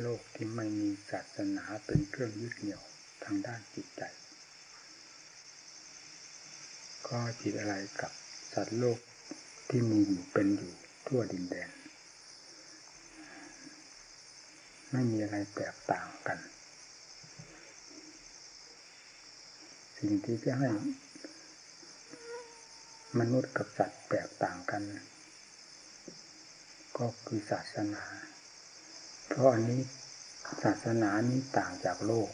โลกที่ไม่มีศาสนาเป็นเครื่องยึดเหนี่ยวทางด้านจิตใจ ก็ผิดอะไรกับสัตว์โลกที่มีอยู่เป็นอยู่ทั่วดินแดน ไม่มีอะไรแตกต่างกัน สิ่งที่จะให้มนุษย์กับสัตว์แตกต่างกัน ก็คือศาสนา เพราะอันนี้ศาสนานี้ต่างจากโลก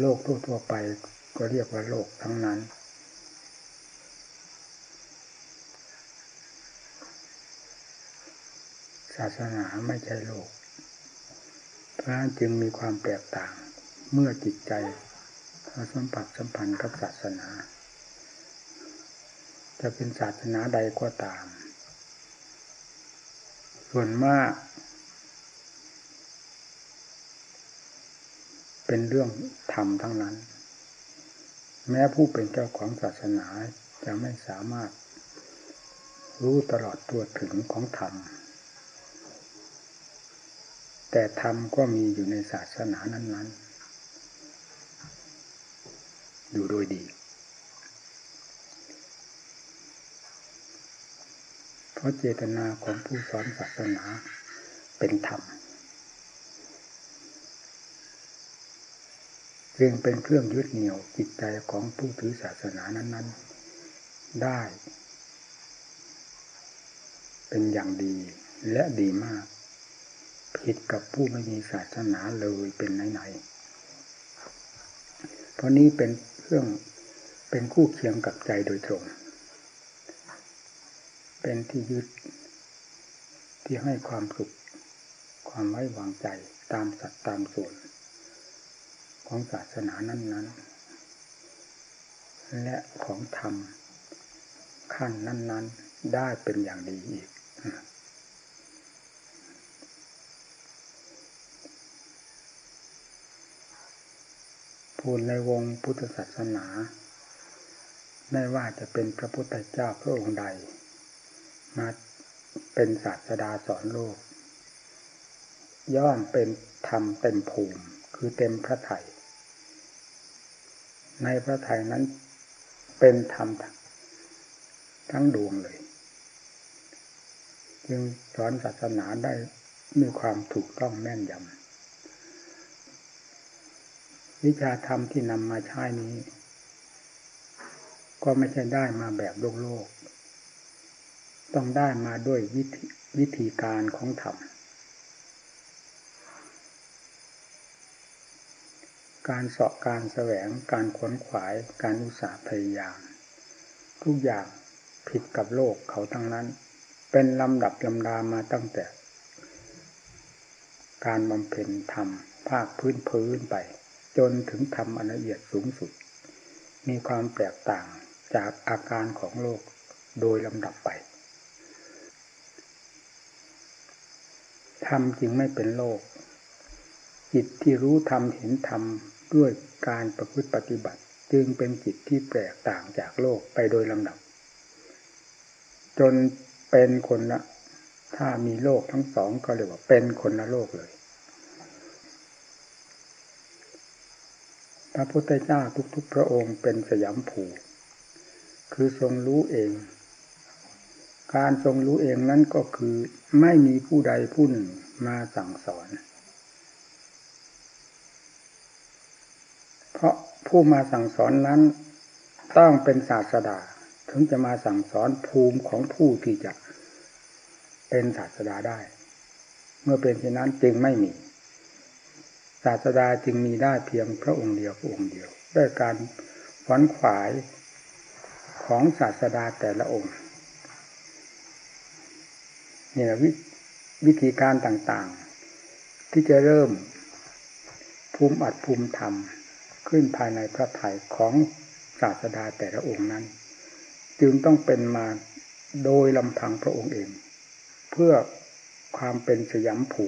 โลกทั่วๆไปก็เรียกว่าโลกทั้งนั้น ศาสนาไม่ใช่โลก เพราะจึงมีความแตกต่างเมื่อจิตใจสัมผัสสัมพันธ์กับศาสนา จะเป็นศาสนาใดก็ตาม ส่วนมาก เป็นเรื่องธรรมทั้งนั้น แม้ผู้เป็นเจ้าของศาสนาจะไม่สามารถ รู้ตลอดตัวถึงของธรรม แต่ธรรมก็มีอยู่ในศาสนานั้น ๆ อยู่โดยดีเพราะเจตนาของผู้สอนศาสนาเป็นธรรม จึงเป็นเครื่องยึดเหนี่ยวจิตใจของผู้ถือศาสนานั้น ๆ ได้ เป็นอย่างดีและดีมาก ผิดกับผู้ไม่มีศาสนาเลยเป็นไหนๆเพราะนี้เป็นเครื่องเป็นคู่เคียงกับใจโดยตรง เป็นที่ยึดที่ให้ความสุขความไว้วางใจตามสัตว์ตามส่วน ของศาสนานั้น ๆ และของธรรมขั้นนั้น ๆ ได้เป็นอย่างดีอีก พูดในวงพุทธศาสนา ไม่ว่าจะเป็นพระพุทธเจ้าพระองค์ใด มาเป็นศาสดาสอนโลก ย่อมเป็นธรรมเต็มภูมิ คือเต็มพระไถ่ ในพระทัยนั้นเป็นธรรมทั้งดวงเลย จึงสอนศาสนาได้มีความถูกต้องแม่นยำวิชาธรรมที่นำมาใช้นี้ ก็ไม่ใช่ได้มาแบบโลกโลก ต้องได้มาด้วยวิธีวิธีการของธรรม การเสาะการแสวงการขวนขวาย การอุตสาห์พยายาม ทุกอย่างผิดกับโลกเขาทั้งนั้น เป็นลำดับลำดามาตั้งแต่ การบำเพ็ญธรรมภาคพื้นพื้นไป จนถึงธรรมอันละเอียดสูงสุด มีความแตกต่างจากอาการของโลกโดยลำดับไปธรรมจึงไม่เป็นโลกจิตที่รู้ธรรมเห็นธรรม ด้วยการประพฤติปฏิบัติ จึงเป็นจิตที่แตกต่างจากโลกไปโดยลำดับ จนเป็นคนละถ้ามีโลกทั้งสองก็เรียกว่าเป็นคนละโลกเลย พระพุทธเจ้าทุกๆ พระองค์เป็นสยามผูคือทรงรู้เอง การทรงรู้เองนั้นก็คือไม่มีผู้ใดผู้หนึ่งมาสั่งสอนเพ ราะผู้มาสั่งสอนนั้น ต้องเป็นศาสดา ถึงจะมาสั่งสอนภูมิของผู้ที่จะเป็นศาสดาได้ เมื่อเป็นเช่นนั้นจึงไม่มี ศาสดาจึงมีได้เพียงพระองค์เดียวพระองค์เดียว ด้วยการฝันขวายของศาสดาแต่ละองค์นี่แหละวิธีการต่างๆ ที่จะเริ่มภูมิอัดภูมิธรรม ขึ้นภายในพระทัยของศาสดาแต่ละองค์นั้น จึงต้องเป็นมาโดยลำพังพระองค์เอง เพื่อความเป็นสยามผู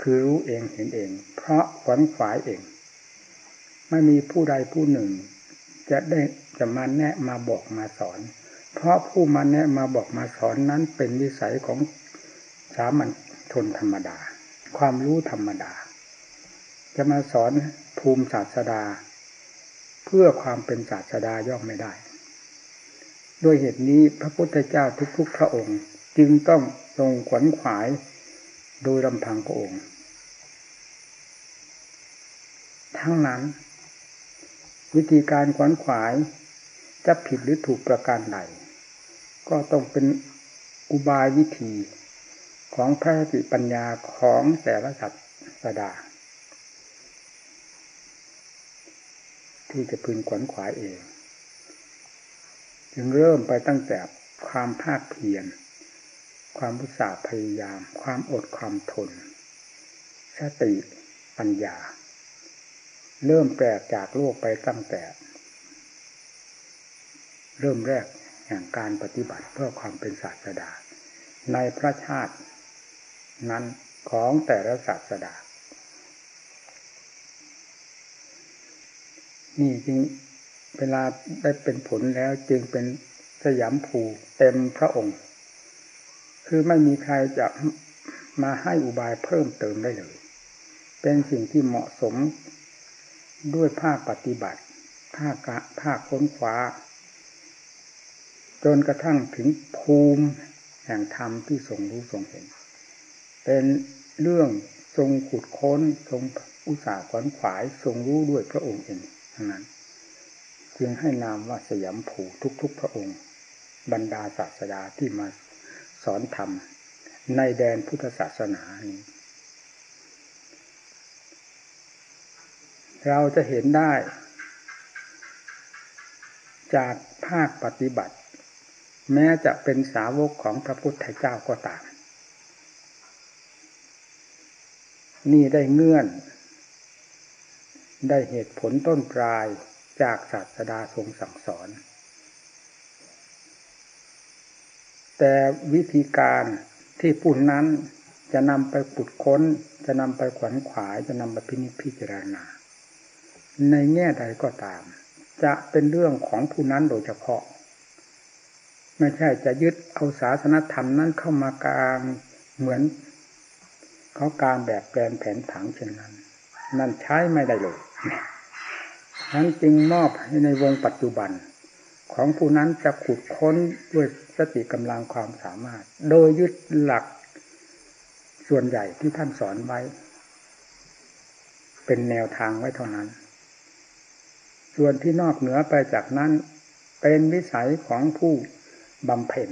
คือรู้เองเห็นเอง เพราะขวัญขวายเอง ไม่มีผู้ใดผู้หนึ่ง จะได้จะมาแนะมาบอกมาสอน เพราะผู้มาแนะมาบอกมาสอนนั้นเป็นวิสัยของสามัญชนธรรมดา ความรู้ธรรมดา จะมาสอนภูมิศาสดา เพื่อความเป็นศาสดาย่อมไม่ได้ ด้วยเหตุนี้พระพุทธเจ้าทุกๆพระองค์ จึงต้องทรงขวนขวายโดยลำพังพระองค์ ทั้งนั้น วิธีการขวนขวายจะผิดหรือถูกประการใดก็ต้องเป็นอุบายวิธีของพระสติปัญญาของแต่ละสัตว์สดา ที่จะพึงขวนขวายเอง จึงเริ่มไปตั้งแต่ความภาคเพียร ความอุตสาห์พยายาม ความอดความทน สติปัญญา เริ่มแปลกจากโลกไปตั้งแต่ เริ่มแรกแห่งการปฏิบัติเพื่อความเป็นศาสดา ในพระชาตินั้นของแต่ละศาสดา นี่จริงเวลาได้เป็นผลแล้วจึงเป็นสยามภูเต็มพระองค์ คือไม่มีใครจะมาให้อุบายเพิ่มเติมได้เลย เป็นสิ่งที่เหมาะสมด้วยภาคปฏิบัติ ภาคภาคค้นคว้า จนกระทั่งถึงภูมิแห่งธรรมที่ทรงรู้ทรงเห็น เป็นเรื่องทรงขุดค้น ทรงอุตสาห์ขวนขวาย ทรงรู้ด้วยพระองค์เอง ทั้งนั้น จึงให้นามว่าสยามผูทุกๆพระองค์ บรรดาศาสดาที่มาสอนธรรม ในแดนพุทธศาสนานี้ เราจะเห็นได้ จากภาคปฏิบัติ แม้จะเป็นสาวกของพระพุทธเจ้าก็ตาม นี่ได้เงื่อน ได้เหตุผลต้นปลายจากศาสดาทรงสั่งสอน แต่วิธีการที่ผู้นั้นจะนำไปขุดค้น จะนำไปขวนขวาย จะนำไปพินิจพิจารณา ในแง่ใดก็ตาม จะเป็นเรื่องของผู้นั้นโดยเฉพาะ ไม่ใช่จะยึดเอาศาสนธรรมนั้นเข้ามากลางเหมือนเขาการแบบแปลนแผนผังเช่นนั้น นั่นใช้ไม่ได้เลย นั้นจึงมอบให้ในวงปัจจุบัน ของผู้นั้นจะขุดค้นด้วยสติกำลังความสามารถ โดยยึดหลักส่วนใหญ่ที่ท่านสอนไว้ เป็นแนวทางไว้เท่านั้น ส่วนที่นอกเหนือไปจากนั้นเป็นวิสัยของผู้บำเพ็ญ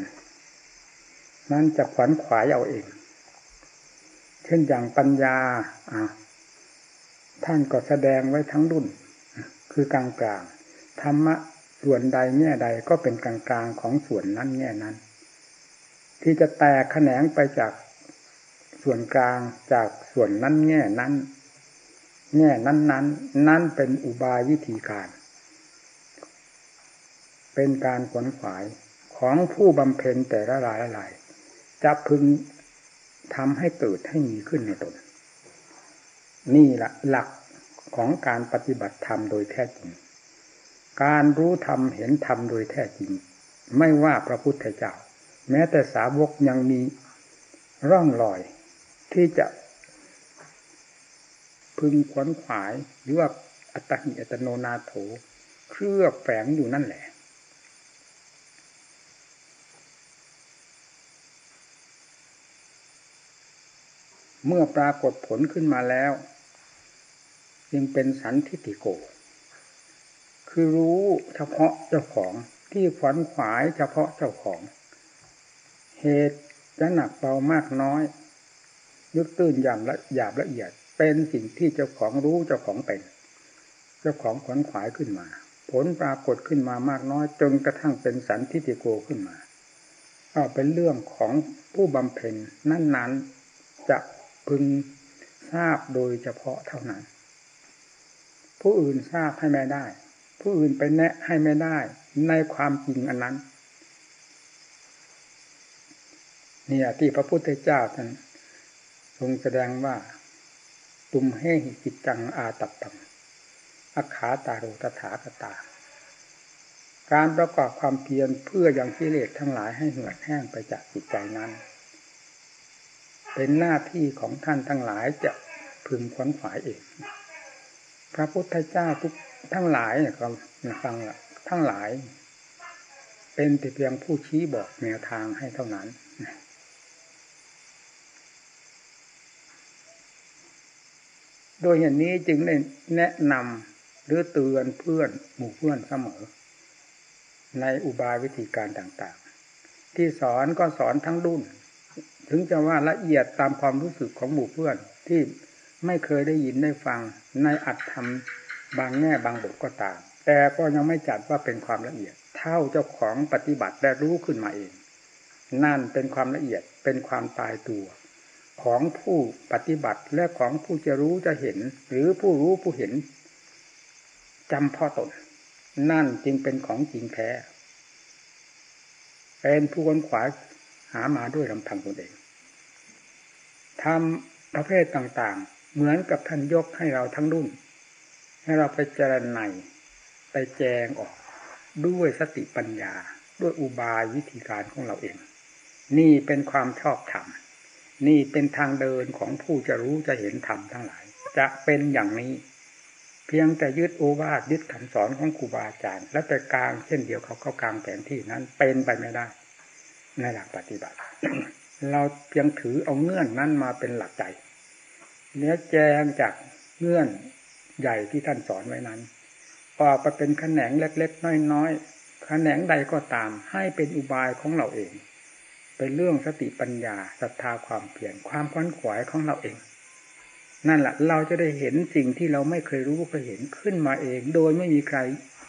นั้นจะขวัญขวายเอาเอง เช่นอย่างปัญญาอะ ท่านก็แสดงไว้ทั้งรุ่น คือกลางกลางธรรมะส่วนใดแง่ใดก็เป็นกลางกลางของส่วนนั้นแง่นั้น ที่จะแตกแขนงไปจากส่วนกลางจากส่วนนั้นแง่นั้น แง่นั้นนั้นนั่นเป็นอุบายวิธีการ เป็นการขวนขวายของผู้บำเพ็ญแต่ละรายละลายจะพึงทำให้เกิดให้มีขึ้นในตน นี่แหละหลักของการปฏิบัติธรรมโดยแท้จริง การรู้ธรรมเห็นธรรมโดยแท้จริง ไม่ว่าพระพุทธเจ้า แม้แต่สาวกยังมีร่องรอยที่จะพึงขวนขวายหรือว่าอัตหิอัตโนนาโถ เครือบแฝงอยู่นั่นแหละ เมื่อปรากฏผลขึ้นมาแล้ว จึงเป็นสันทิติโก คือรู้เฉพาะเจ้าของที่ขวัญขวายเฉพาะเจ้าของ เหตุจะหนักเบามากน้อยยึกตื้นอย่างละหยาบละเอียด เป็นสิ่งที่เจ้าของรู้เจ้าของเป็น เจ้าของขวัญขวายขึ้นมา ผลปรากฏขึ้นมามากน้อย จนกระทั่งเป็นสันทิติโกขึ้นมาก็เป็นเรื่องของผู้บำเพ็ญนั้นๆจะ พึงทราบโดยเฉพาะเท่านั้น ผู้อื่นทราบให้ไม่ได้ ผู้อื่นไปแนะให้ไม่ได้ ในความจริงอันนั้น เนี่ยที่พระพุทธเจ้าท่านทรงแสดงว่า ตุมเฮหิจิตจังอาตับตังอาขาตาโรตถาคตา การประกอบความเพียรเพื่อยังกิเลสทั้งหลายให้เหือดแห้งไปจากจิตใจนั้น เป็นหน้าที่ของท่านทั้งหลายจะพึงขวนขวายเองพระพุทธเจ้าทุกทั้งหลายเนี่ยก็ฟังละทั้งหลาย เป็นแต่เพียงผู้ชี้บอกแนวทางให้เท่านั้นโดยอย่างนี้จึงได้แนะนำหรือเตือนเพื่อนหมู่เพื่อนเสมอ ในอุบายวิธีการต่างๆ ที่สอนก็สอนทั้งรุ่น ถึงจะว่าละเอียดตามความรู้สึกของหมู่เพื่อนที่ไม่เคยได้ยินได้ฟังในอัตธรรมบางแง่บางบทก็ตาม แต่ก็ยังไม่จัดว่าเป็นความละเอียด เท่าเจ้าของปฏิบัติได้รู้ขึ้นมาเอง นั่นเป็นความละเอียดเป็นความตายตัว ของผู้ปฏิบัติและของผู้จะรู้จะเห็น หรือผู้รู้ผู้เห็นจำพ่อตน นั่นจึงเป็นของจริงแท้เป็นผู้คนขวาย หามาด้วยลำพังตนเองทำประเภทต่างๆ เหมือนกับท่านยกให้เราทั้งรุ่น ให้เราไปเจรไนไปแจงออก ด้วยสติปัญญา ด้วยอุบายวิธีการของเราเอง นี่เป็นความชอบธรรมนี่เป็นทางเดินของผู้จะรู้จะเห็นธรรมทั้งหลาย จะเป็นอย่างนี้ เพียงแต่ยึดโอวาทยึดคำสอนของครูบาอาจารย์ และไปกลางเช่นเดียวเขาเข้ากลางแผนที่นั้นเป็นไปไม่ได้ ในหลักปฏิบัติ เราเพียงถือเอาเงื่อนนั้นมาเป็นหลักใจเนื้อแจงจากเงื่อนใหญ่ที่ท่านสอนไว้นั้นออกไปเป็นแขนงเล็กๆน้อยๆแขนงใดก็ตาม ให้เป็นอุบายของเราเอง เป็นเรื่องสติปัญญาศรัทธาความเพียรความควนขวายของเราเอง นั่นแหละเราจะได้เห็นสิ่งที่เราไม่เคยรู้เคยเห็นขึ้นมาเอง โดยไม่มีใคร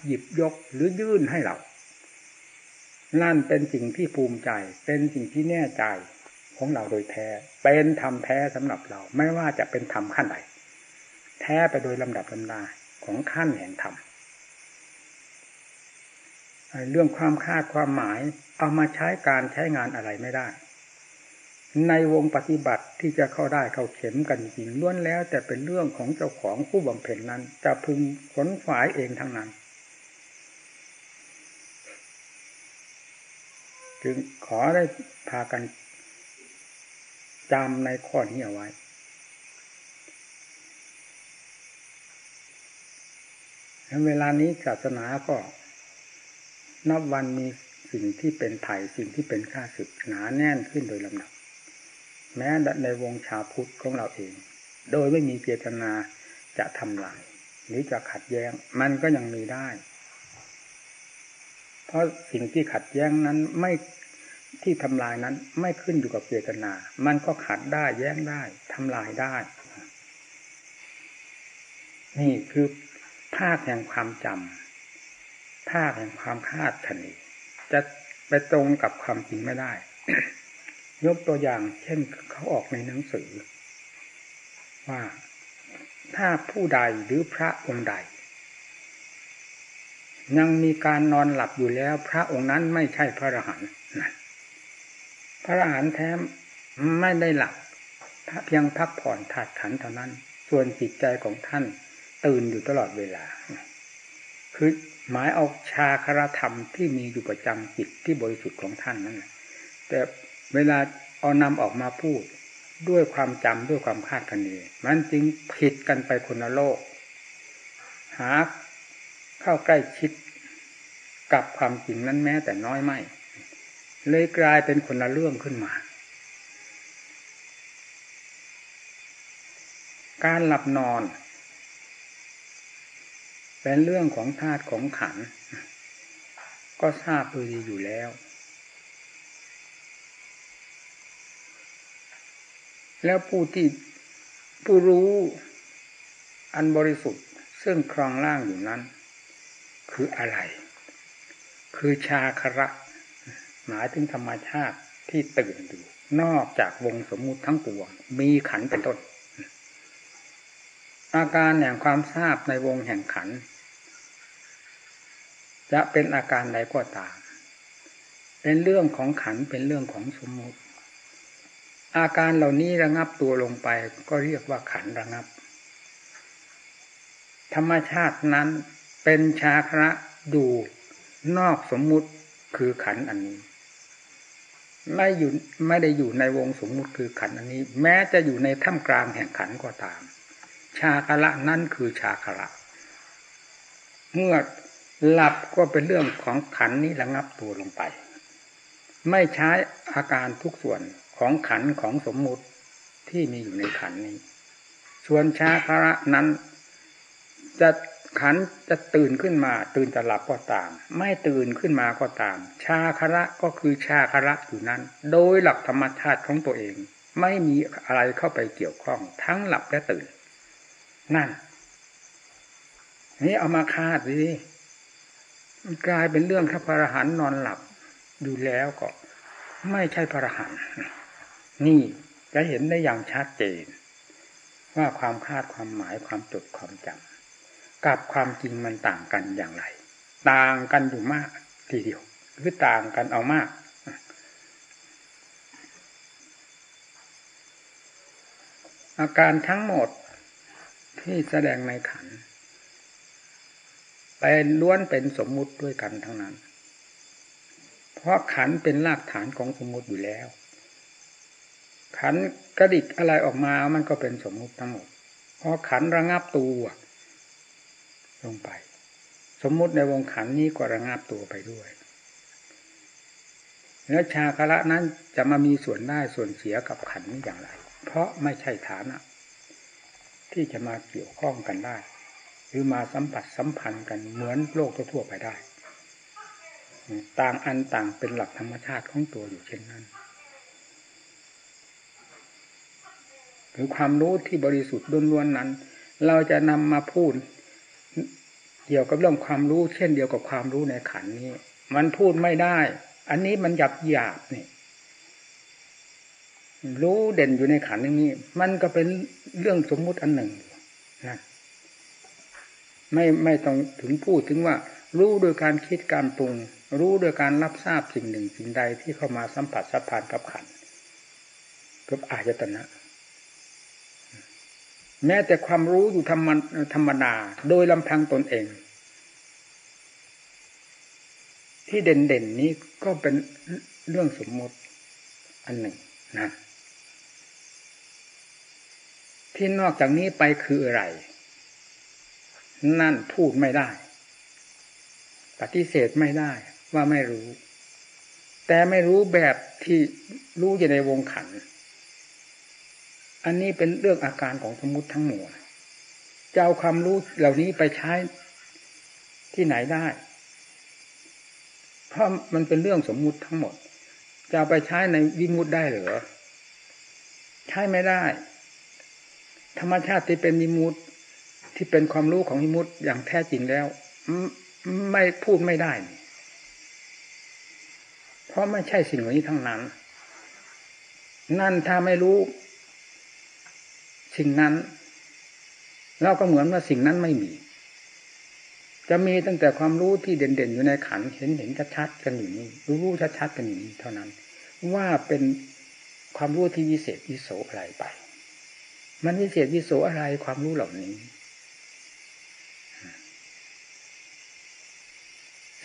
หยิบยกหรือยื่นให้เรา นั่นเป็นสิ่งที่ภูมิใจ เป็นสิ่งที่แน่ใจของเราโดยแท้ เป็นธรรมแท้สำหรับเรา ไม่ว่าจะเป็นธรรมขั้นใดแท้ไปโดยลำดับลำดาของขั้นแห่งธรรมเรื่องความคาดความหมายเอามาใช้การใช้งานอะไรไม่ได้ ในวงปฏิบัติที่จะเข้าได้เข้าเข็มกันจริงล้วนแล้ว แต่เป็นเรื่องของเจ้าของผู้บำเพ็ญนั้น จะพึงขนฝายเองทั้งนั้น จึงขอได้พากันจำในข้อนี้เอาไว้เวลานี้ศาสนาก็ นับวันมีสิ่งที่เป็นไถ่สิ่งที่เป็นข้าศึกหนาแน่นขึ้นโดยลำดับ แม้ในวงชาวพุทธของเราเอง โดยไม่มีเจตนาจะทำลายหรือจะขัดแย้ง มันก็ยังมีได้ เพราะสิ่งที่ขัดแย้งนั้นไม่ที่ทำลายนั้นไม่ขึ้นอยู่กับเจตนา มันก็ขัดได้แย้งได้ทำลายได้ นี่คือภาคแห่งความจำภาคแห่งความคาดคะเนจะไปตรงกับความจริงไม่ได้ ยกตัวอย่าง เช่นเขาออกในหนังสือ ว่าถ้าผู้ใดหรือพระองค์ใด ยังมีการนอนหลับอยู่แล้ว พระองค์นั้นไม่ใช่พระอรหันต์พระอรหันต์แท้ไม่ได้หลับเพียงพักผ่อนถาดขันเท่านั้น ส่วนจิตใจของท่านตื่นอยู่ตลอดเวลา คือหมายเอาชาคราธรรมที่มีอยู่ประจำจิตที่บริสุทธิ์ของท่านนั่นแหละแต่เวลาเอานำออกมาพูดด้วยความจำด้วยความคาดคะเนมันจึงผิดกันไปคนละโลก หา เข้าใกล้ชิดกับความจริงนั้นแม้แต่น้อยไม่ เลยกลายเป็นคนละเรื่องขึ้นมา การหลับนอน เป็นเรื่องของธาตุของขัน ก็ทราบโดยดีอยู่แล้ว แล้วผู้ที่ผู้รู้อันบริสุทธิ์ซึ่งครองร่างอยู่นั้น คืออะไร คือชาคระ หมายถึงธรรมชาติที่ตื่นอยู่นอกจากวงสมมุติทั้งปวงมีขันเป็นต้น อาการแห่งความทราบในวงแห่งขัน จะเป็นอาการใดก็ตาม เป็นเรื่องของขันเป็นเรื่องของสมมุติ อาการเหล่านี้ระงับตัวลงไปก็เรียกว่าขันระงับ ธรรมชาตินั้น เป็นชาคระดูนอกสมมุติคือขันอันนี้ ไม่อยู่ไม่ได้อยู่ในวงสมมุติคือขันอันนี้ แม้จะอยู่ในท่ามกลางแห่งขันก็ตาม ชาคละนั่นคือชาคละเมื่อหลับก็เป็นเรื่องของขันนี้ระงับตัวลงไป ไม่ใช้อาการทุกส่วนของขันของสมมุติที่มีอยู่ในขันนี้ ส่วนชาคละนั้นจะ ขันจะตื่นขึ้นมาตื่นจะหลับก็ตาม ไม่ตื่นขึ้นมาก็ตาม ชาคระก็คือชาคระอยู่นั้น โดยหลักธรรมชาติของตัวเอง ไม่มีอะไรเข้าไปเกี่ยวข้อง ทั้งหลับและตื่น นั่น นี่เอามาคาดสิกลายเป็นเรื่องถ้าพระอรหันต์นอนหลับดูแล้วก็ ไม่ใช่พระอรหันต์นี่จะเห็นได้อย่างชัดเจน ว่าความคาดความหมายความจดความจำ กับความจริงมันต่างกันอย่างไร ต่างกันอยู่มากทีเดียวคือต่างกันเอามาก อาการทั้งหมดที่แสดงในขันเป็นล้วนเป็นสมมุติด้วยกันทั้งนั้น เพราะขันเป็นรากฐานของสมมุติอยู่แล้ว ขันกระดิกอะไรออกมามันก็เป็นสมมุติทั้งหมดเพราะขันระงับตัว ลงไป สมมุติในวงขันนี้ก็ระงับตัวไปด้วย แล้วชาคละนั้นจะมามีส่วนได้ส่วนเสียกับขันนี้อย่างไร เพราะไม่ใช่ฐานะ ที่จะมาเกี่ยวข้องกันได้ หรือมาสัมผัสสัมพันธ์กันเหมือนโลกทั่วไปได้ ต่างอันต่างเป็นหลักธรรมชาติของตัวอยู่เช่นนั้นหรือความรู้ที่บริสุทธิ์ล้วนๆนั้น เราจะนำมาพูด เกี่ยวกับเรื่องความรู้ เช่นเดียวกับความรู้ในขันนี้ มันพูดไม่ได้ อันนี้มันหยาบหยาบนี่รู้เด่นอยู่ในขันอย่างนี้ มันก็เป็นเรื่องสมมุติอันหนึ่งนะไม่ไม่ต้องถึงพูดถึงว่า รู้โดยการคิดการปรุง รู้โดยการรับทราบสิ่งหนึ่งสิ่งใดที่เข้ามาสัมผัสสัมพันธ์กับขันกับอายตนะ แม้แต่ความรู้อยู่ธรรมธรรมดาโดยลำพังตนเอง ที่เด่นเด่นนี้ก็เป็นเรื่องสมมติอันหนึ่งนะ ที่นอกจากนี้ไปคืออะไร นั่นพูดไม่ได้ ปฏิเสธไม่ได้ว่าไม่รู้ แต่ไม่รู้แบบที่รู้อยู่ในวงขัน อันนี้เป็นเรื่องอาการของสมมติทั้งหมดจะเอาความรู้เหล่านี้ไปใช้ที่ไหนได้ เพราะมันเป็นเรื่องสมมุติทั้งหมด จะไปใช้ในวิมุตได้หรือ ใช้ไม่ได้ ธรรมชาติที่เป็นวิมุตที่เป็นความรู้ของมิมุติอย่างแท้จริงแล้วไม่พูดไม่ได้ เพราะไม่ใช่สิ่งเหล่านี้ทั้งนั้น นั่นถ้าไม่รู้ สิ่งนั้น เราก็เหมือนว่าสิ่งนั้นไม่มี จะมีตั้งแต่ความรู้ที่เด่นๆ อยู่ในขันเห็นเห็นชัดๆกันอยู่นี่รู้รู้ชัดๆกันอยู่นี่เท่านั้น ว่าเป็นความรู้ที่วิเศษวิโสอะไรไป มันวิเศษวิโสอะไรความรู้เหล่านี้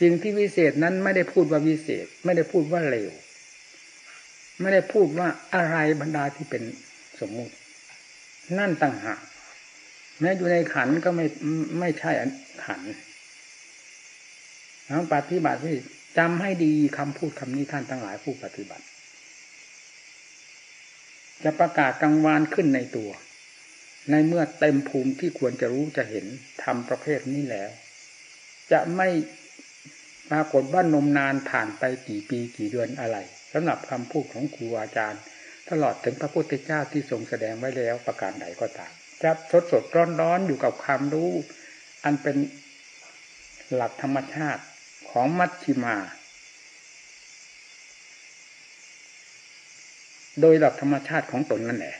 สิ่งที่วิเศษนั้นไม่ได้พูดว่าวิเศษ ไม่ได้พูดว่าเลวไม่ได้พูดว่าอะไรบรรดาที่เป็นสมมุติ นั่นต่างหากแม้อยู่ในขันก็ไม่ไม่ใช่ขัน แล้วปฏิบัติที่จำให้ดีคำพูดคำนี้ท่านทั้งหลายผู้ปฏิบัติ จะประกาศกลางวานขึ้นในตัว ในเมื่อเต็มภูมิที่ควรจะรู้จะเห็นทำประเภทนี้แล้ว จะไม่ปรากฏว่านมนานผ่านไปกี่ปีกี่เดือนอะไรสำหรับคำพูดของครูอาจารย์ ตลอดถึงพระพุทธเจ้าที่ทรงแสดงไว้แล้วประการใดก็ตามจะสดสดร้อนร้อนอยู่กับความรู้ อันเป็นหลักธรรมชาติ ของมัชชิมา โดยหลักธรรมชาติของตนนั่นแหละ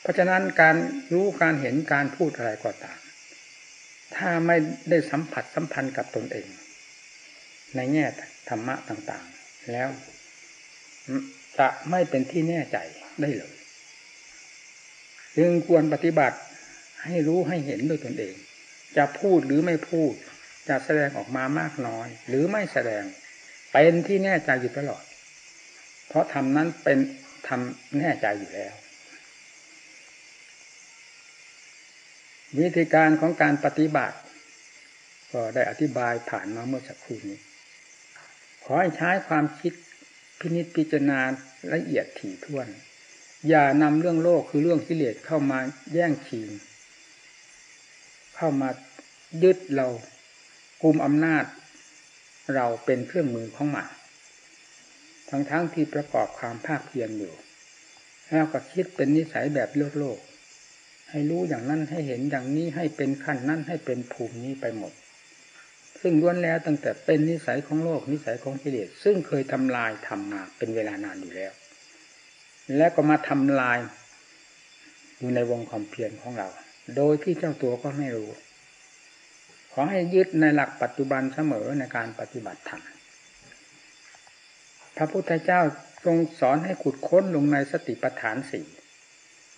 เพราะฉะนั้นการรู้การเห็นการพูดอะไรก็ตาม ถ้าไม่ได้สัมผัสสัมพันธ์กับตนเอง ในแง่ธรรมะต่าง ๆ แล้วจะไม่เป็นที่แน่ใจได้เลย จึงควรปฏิบัติ ให้รู้ให้เห็นด้วยตนเอง จะพูดหรือไม่พูด จะแสดงออกมามากน้อย หรือไม่แสดง เป็นที่แน่ใจอยู่ตลอด เพราะทำนั้นเป็นทำแน่ใจอยู่แล้ว วิธีการของการปฏิบัติ ก็ได้อธิบายผ่านมาเมื่อสักครู่นี้ ขอให้ใช้ความคิดพินิจพิจารณาละเอียดถี่ถ้วน อย่านำเรื่องโลกคือเรื่องกิเลสเข้ามาแย่งชิง เข้ามายึดเรากุมอำนาจ เราเป็นเครื่องมือของมันทั้งๆทที่ประกอบความภาคเพียรอยู่แล้วก็คิดเป็นนิสัยแบบโลกโลก ให้รู้อย่างนั้นให้เห็นอย่างนี้ให้เป็นขั้นนั้นให้เป็นภูมินี้ไปหมด ซึ่งล้วนแล้วตั้งแต่เป็นนิสัยของโลกนิสัยของกิเลสซึ่งเคยทำลายทำมาเป็นเวลานานอยู่แล้ว และก็มาทำลายอยู่ในวงความเพียรของเรา โดยที่เจ้าตัวก็ไม่รู้ ขอให้ยึดในหลักปัจจุบันเสมอในการปฏิบัติธรรม พระพุทธเจ้าทรงสอนให้ขุดค้นลงในสติปัฏฐานสี่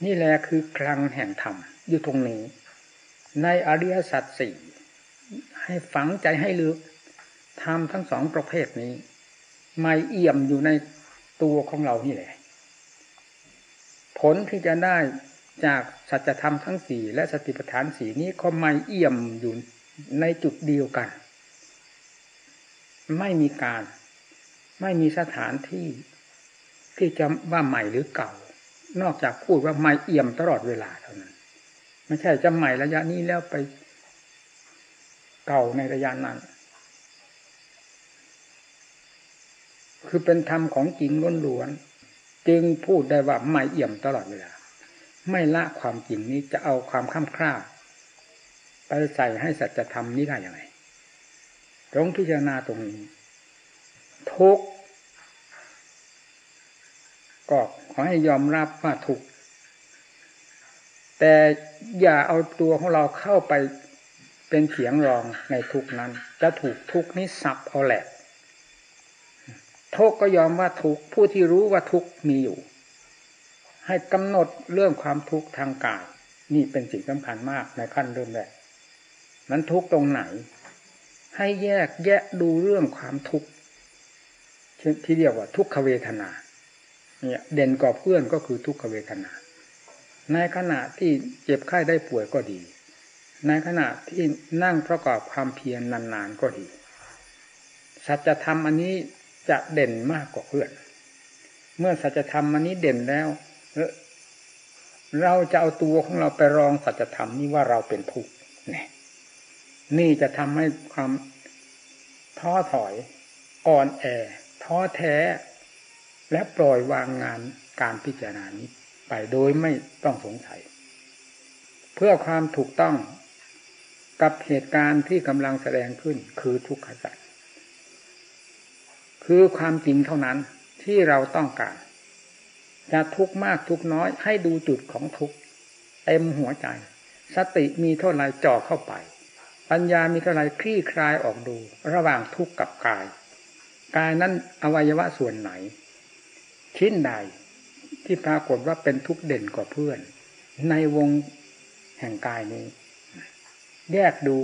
นี่แหละคือคลังแห่งธรรมอยู่ตรงนี้ ในอริยสัจสี่ให้ฝังใจให้ลึกธรรมทั้งสองประเภทนี้ ไม่เอี่ยมอยู่ในตัวของเรานี่แหละ ผลที่จะได้ จากสัจธรรมทั้งสี่และสติปัฏฐานสี่นี้ก็ไม่เอี่ยมอยู่ในจุดเดียวกัน ไม่มีการ ไม่มีสถานที่ที่จะว่าใหม่หรือเก่า นอกจากพูดว่าใหม่เอี่ยมตลอดเวลาเท่านั้น ไม่ใช่จะใหม่ระยะนี้แล้วไปเก่าในระยะนั้น คือเป็นธรรมของจริงล้วนๆจึงพูดได้ว่าใหม่เอี่ยมตลอดเวลา ไม่ละความจริงนี้จะเอาความข้ามคร่าไปใส่ให้สัจธรรมนี้ได้อย่างไรตรงพิจารณาตรงนี้ทุกก็ขอให้ยอมรับว่าทุกแต่อย่าเอาตัวของเราเข้าไปเป็นเขียงรองในทุกนั้น จะถูกทุกนี้สับเอาแหละทุกก็ยอมว่าทุกผู้ที่รู้ว่าทุกมีอยู่ ให้กำหนดเรื่องความทุกข์ทางกายนี่เป็นสิ่งสำคัญมากในขั้นเริ่มแรกมันทุกตรงไหน ให้แยกแยะดูเรื่องความทุกข์ที่เรียกว่าทุกขเวทนา เนี่ยเด่นกว่าเพื่อนก็คือทุกขเวทนา ในขณะที่เจ็บไข้ได้ป่วยก็ดี ในขณะที่นั่งประกอบความเพียรนานๆก็ดี สัจธรรมอันนี้จะเด่นมากกว่าเพื่อน เมื่อสัจธรรมอันนี้เด่นแล้ว เราจะเอาตัวของเราไปรองสัจธรรมนี้ว่าเราเป็นทุกข์นี่นี่จะทำให้ความท้อถอย อ่อนแอ ท้อแท้ และปล่อยวางงานการพิจารณานี้ ไปโดยไม่ต้องสงสัย เพื่อความถูกต้องกับเหตุการณ์ที่กำลังแสดงขึ้นคือทุกขสัจคือความจริงเท่านั้นที่เราต้องการ จะทุกข์มากทุกน้อย ให้ดูจุดของทุกข์เต็มหัวใจ สติมีเท่าไรจ่อเข้าไป ปัญญามีเท่าไรคลี่คลายออกดู ระหว่างทุกข์กับกาย กายนั้นอวัยวะส่วนไหน ชิ้นใดที่ปรากฏว่าเป็นทุกข์เด่นกว่าเพื่อน ในวงแห่งกายนี้ แยกดู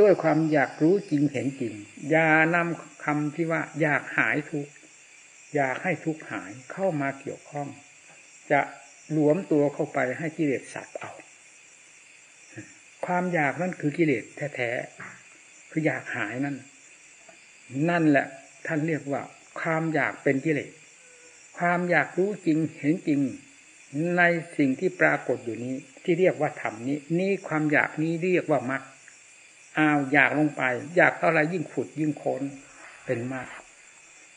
ด้วยความอยากรู้จริงเห็นจริง อย่านำคำที่ว่าอยากหายทุกข์ อยากให้ทุกข์หายเข้ามาเกี่ยวข้อง จะหลวมตัวเข้าไปให้กิเลสสัตว์เอา ความอยากนั่นคือกิเลสแท้ๆคืออยากหายนั่น นั่นแหละท่านเรียกว่า ความอยากเป็นกิเลสความอยากรู้จริงเห็นจริง ในสิ่งที่ปรากฏอยู่นี้ ที่เรียกว่าธรรมนี้ นี่ความอยากนี้เรียกว่ามรรคอ้าวอยากลงไป อยากเท่าไรยิ่งขุดยิ่งค้นเป็นมาก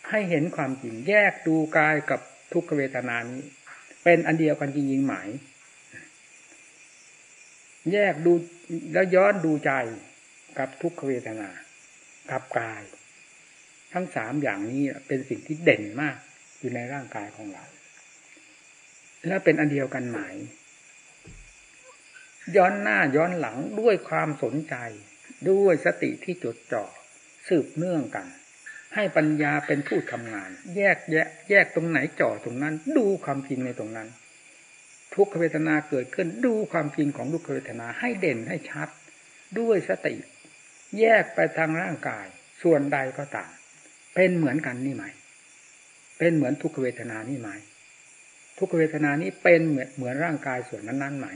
ให้เห็นความจริงแยกดูกายกับทุกขเวทนานี้ เป็นอันเดียวกันจริงๆหมาย แยกดูแล้วย้อนดูใจกับทุกขเวทนา กับกาย ทั้งสามอย่างนี้เป็นสิ่งที่เด่นมากอยู่ในร่างกายของเรา และเป็นอันเดียวกันหมาย ย้อนหน้าย้อนหลังด้วยความสนใจ ด้วยสติที่จดจ่อสืบเนื่องกัน ให้ปัญญาเป็นผู้ทำงาน แยกแยะ แยกตรงไหนจ่อตรงนั้น ดูความจริงในตรงนั้น ทุกขเวทนาเกิดขึ้น ดูความจริงของทุกขเวทนาให้เด่นให้ชัด ด้วยสติ แยกไปทางร่างกาย ส่วนใดก็ตามเป็นเหมือนกันนี่ไหม เป็นเหมือนทุกขเวทนานี่ไหม ทุกขเวทนานี้เป็นเหมือนเหมือนร่างกายส่วนนั้นๆไหม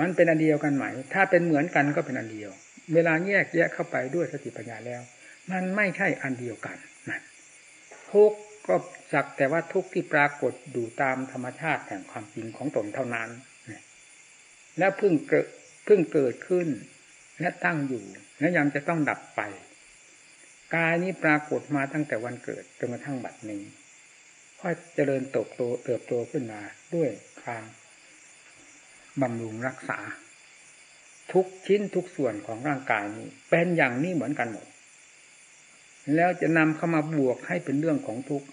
มันเป็นอันเดียวกันไหม ถ้าเป็นเหมือนกันก็เป็นอันเดียว เวลาแยกแยกเข้าไปด้วยสติปัญญาแล้ว มันไม่ใช่อันเดียวกันนะทุกก็สักแต่ว่าทุกที่ปรากฏดูตามธรรมชาติแห่งความจริงของตนเท่านั้น แล้วเพิ่งเกิดเพิ่งเกิดขึ้น และตั้งอยู่และยังจะต้องดับไป กายนี้ปรากฏมาตั้งแต่วันเกิดจนกระทั่งบัดนี้ค่อยเจริญโตโตเติบโตขึ้นมาด้วยการบำรุงรักษา ทุกชิ้นทุกส่วนของร่างกายนี้ เป็นอย่างนี้เหมือนกันหมด แล้วจะนำเข้ามาบวกให้เป็นเรื่องของทุกข์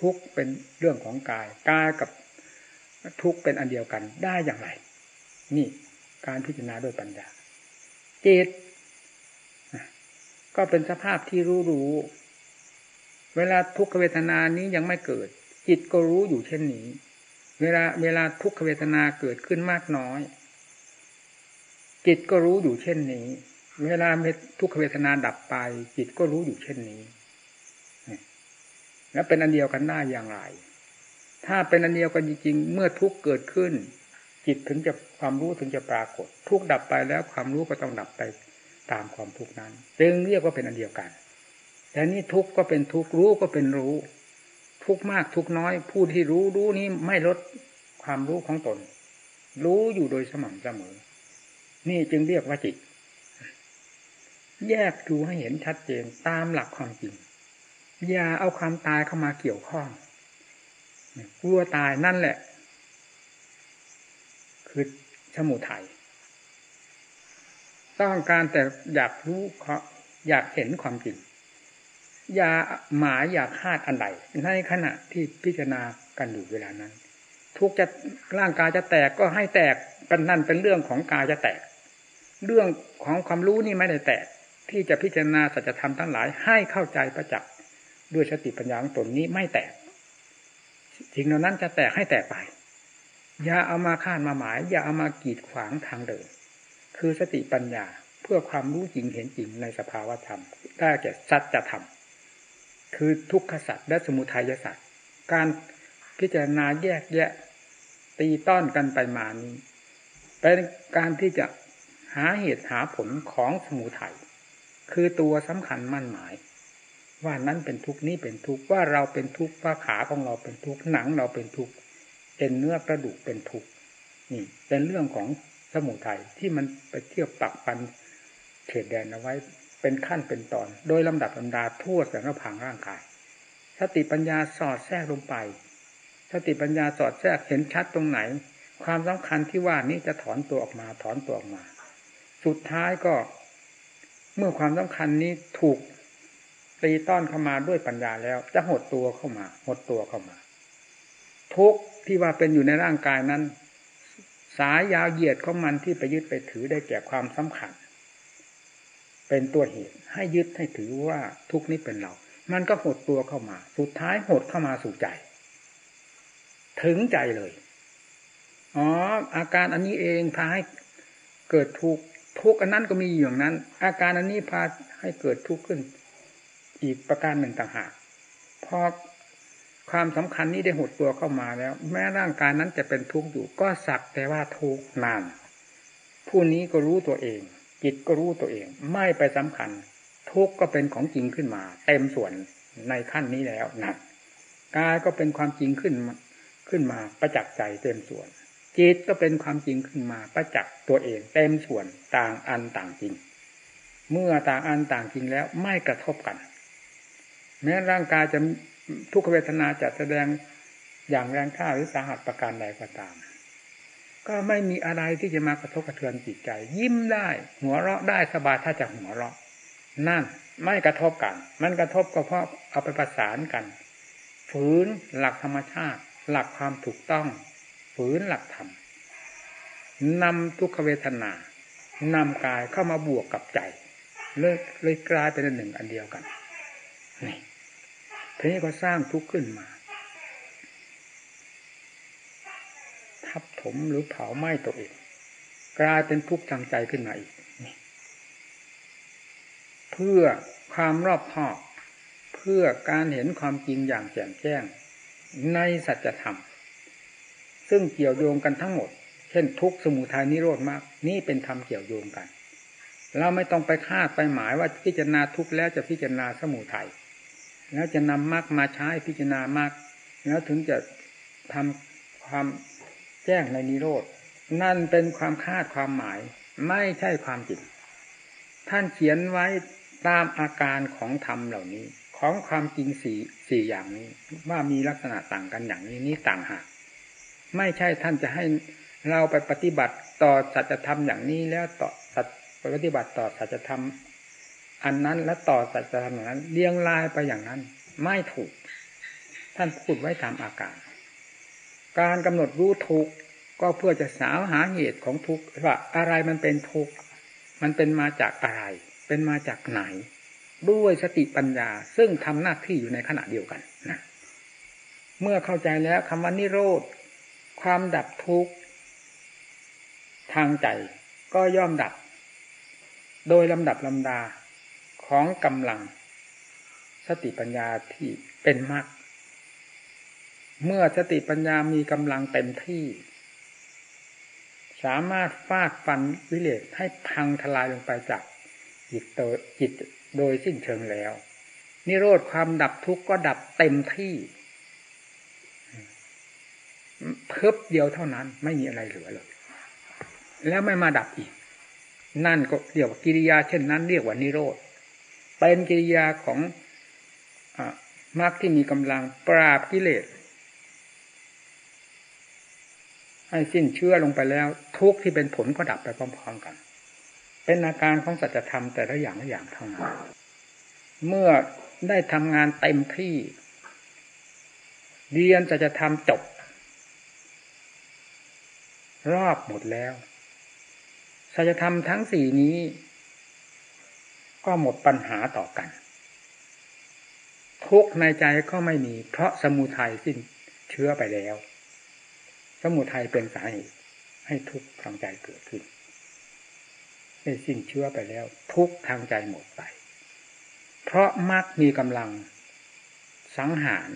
ทุกข์เป็นเรื่องของกายกายกับทุกข์เป็นอันเดียวกันได้อย่างไร นี่การพิจารณาด้วยปัญญาจิตก็เป็นสภาพที่รู้รู้เวลาทุกขเวทนานี้ยังไม่เกิด จิตก็รู้อยู่เช่นนี้ เวลาเวลาทุกขเวทนาเกิดขึ้นมากน้อย จิตก็รู้อยู่เช่นนี้ เวลาทุกขเวทนาดับไป จิตก็รู้อยู่เช่นนี้ แล้วเป็นอันเดียวกันได้อย่างไร ถ้าเป็นอันเดียวกันจริงๆเมื่อทุกเกิดขึ้น จิตถึงจะความรู้ถึงจะปรากฏ ทุกดับไปแล้วความรู้ก็ต้องดับไปตามความทุกนั้น จึงเรียกว่าเป็นอันเดียวกัน แต่นี่ทุกก็เป็นทุกรู้ก็เป็นรู้ ทุกมากทุกน้อย ผู้ที่รู้รู้นี้ไม่ลดความรู้ของตน รู้อยู่โดยสม่ำเสมอ นี่จึงเรียกว่าจิต แยกดูให้เห็นชัดเจนตามหลักความจริง อย่าเอาความตายเข้ามาเกี่ยวข้องกลัวตายนั่นแหละ คือสมุทัยต้องการแต่อยากรู้อยากเห็นความจริง อย่าหมายอยากคาดอันใดในขณะที่พิจารณากันอยู่เวลานั้น ทุกจะร่างกายจะแตกก็ให้แตกเป็นนั่นเป็นเรื่องของกายจะแตก เรื่องของความรู้นี่ไม่ได้แตก ที่จะพิจารณาสัจธรรมทั้งหลายให้เข้าใจประจักษ์ด้วยสติปัญญาของตนนี้ไม่แตกสิ่งเหล่านั้นจะแตกให้แตกไป อย่าเอามาคาดมาหมาย อย่าเอามากีดขวางทางเดิน คือสติปัญญาเพื่อความรู้จริงเห็นจริงในสภาวะธรรม ได้แก่สัจธรรม คือทุกขสัจและสมุทัยสัจการพิจารณาแยกแยะ ตีต้อนกันไปมานี้เป็นการที่จะหาเหตุหาผลของสมุทัย คือตัวสำคัญมั่นหมาย ว่านั้นเป็นทุกนี้เป็นทุกว่าเราเป็นทุกว่าขาของเราเป็นทุกหนังเราเป็นทุกเอ็นเนื้อกระดูกเป็นทุกนี่ เป็นเรื่องของสมุทัยที่มันไปเที่ยวปักปันเขตแดนเอาไว้เป็นขั้นเป็นตอน โดยลำดับลำดาทั่วสารพังร่างกาย สติปัญญาสอดแทรกลงไป สติปัญญาสอดแทรกเห็นชัดตรงไหน ความสำคัญที่ว่านี้จะถอนตัวออกมาถอนตัวออกมา สุดท้ายก็ เมื่อความสำคัญนี้ถูกตีต้อนเข้ามาด้วยปัญญาแล้ว จะหดตัวเข้ามา หดตัวเข้ามาทุกที่ว่าเป็นอยู่ในร่างกายนั้น สายยาวเหยียดของมันที่ไปยึดไปถือได้แก่ความสำคัญ เป็นตัวเหตุให้ยึดให้ถือว่าทุกนี้เป็นเรา มันก็หดตัวเข้ามา สุดท้ายหดเข้ามาสู่ใจ ถึงใจเลยอ๋ออาการอันนี้เองพาให้เกิดทุก ทุกอันนั้นก็มีอยู่อย่างนั้น อาการอันนี้พาให้เกิดทุกข์ขึ้น อีกประการหนึ่งต่างหากพอความสำคัญนี้ได้หดตัวเข้ามาแล้ว แม้ร่างกายนั้นจะเป็นทุกข์อยู่ ก็สักแต่ว่าทุกข์นาน ผู้นี้ก็รู้ตัวเอง จิตก็รู้ตัวเอง ไม่ไปสำคัญ ทุกข์ก็เป็นของจริงขึ้นมา เต็มส่วนในขั้นนี้แล้วหนักกายก็เป็นความจริงขึ้นขึ้นมาประจักษ์ใจเต็มส่วน จิตก็เป็นความจริงขึ้นมาประจักษ์ตัวเองเต็มส่วนต่างอันต่างจริง เมื่อต่างอันต่างจริงแล้วไม่กระทบกัน แม้ร่างกายจะทุกขเวทนาจะแสดงอย่างแรงข้าหรือสาหัสประการใดก็ตาม ก็ไม่มีอะไรที่จะมากระทบกระเทือนจิตใจ ยิ้มได้ หัวเราะได้สบายถ้าจะหัวเราะ นั่นไม่กระทบกัน มันกระทบก็เพราะเอาไปประสานกัน ฝืนหลักธรรมชาติ หลักความถูกต้อง ฝืนหลักธรรมนำทุกขเวทนานำกายเข้ามาบวกกับใจเลยเลยกลายเป็นหนึ่งอันเดียวกันนี่ทีนี้ก็สร้างทุกข์ขึ้นมา ทับถมหรือเผาไหม้ตัวเองกลายเป็นทุกข์ทางใจขึ้นมาอีกเพื่อความรอบคอบ เพื่อการเห็นความจริงอย่างแจ่มแจ้ง ในสัจธรรม ซึ่งเกี่ยวโยงกันทั้งหมด เช่นทุกสมุทัยนิโรธมาก นี่เป็นธรรมเกี่ยวโยงกัน เราไม่ต้องไปคาดไปหมายว่าพิจารณาทุกแล้วจะพิจารณาสมุทัยแล้วจะนำมรรคมาใช้พิจารณามรรคแล้วถึงจะทำความแจ้งในนิโรธนั่นเป็นความคาดความหมาย ไม่ใช่ความจริงท่านเขียนไว้ตามอาการของธรรมเหล่านี้ ของความจริงสี่สี่อย่างนี้ ว่ามีลักษณะต่างกันอย่างนี้นี้ต่างหาก ไม่ใช่ท่านจะให้เราไปปฏิบัติต่อสัจธรรมอย่างนี้แล้วต่อสัจปฏิบัติต่อสัจธรรม อันนั้นและต่อสัจธรรมอย่างนั้นเลี้ยงลายไปอย่างนั้น ไม่ถูก ท่านพูดไว้ตามอาการ การกำหนดรู้ทุกก็เพื่อจะสาวหาเหตุของทุกว่าอะไรมันเป็นทุกมันเป็นมาจากอะไร เป็นมาจากไหน ด้วยสติปัญญา ซึ่งทำหน้าที่อยู่ในขณะเดียวกันนะเมื่อเข้าใจแล้วคำว่านิโรธ ความดับทุกข์ทางใจก็ย่อมดับ โดยลำดับลำดาของกำลัง สติปัญญาที่เป็นมากเมื่อสติปัญญามีกำลังเต็มที่ สามารถฟาดฟันวิเลศให้พังทลายลงไปจากจิตโดยจิตโดยสิ้นเชิงแล้ว นิโรธความดับทุกข์ก็ดับเต็มที่ เพิบเดียวเท่านั้น ไม่มีอะไรเหลือเลย แล้วไม่มาดับอีก นั่นก็เรียกว่ากิริยาเช่นนั้น เรียกว่านิโรธเป็นกิริยาของอมรรคที่มีกำลังปราบกิเลสให้สิ้นเชื่อลงไปแล้ว ทุกที่เป็นผลก็ดับไปพร้อม ๆกัน เป็นอาการของสัจธรรมแต่ละอย่างละอย่างเท่านั้นเมื่อได้ทำงานเต็มที่ เรียนสัจธรรมจบ รอบหมดแล้วสัจธรรมทั้งสี่นี้ ก็หมดปัญหาต่อกัน ทุกในใจก็ไม่มี เพราะสมุทัยสิ้นเชื้อไปแล้ว สมุทัยเป็นสาเหตุให้ทุกทางใจเกิดขึ้นได้สิ้นเชื้อไปแล้ว ทุกทางใจหมดไป เพราะมรรคมีกำลังสังหาร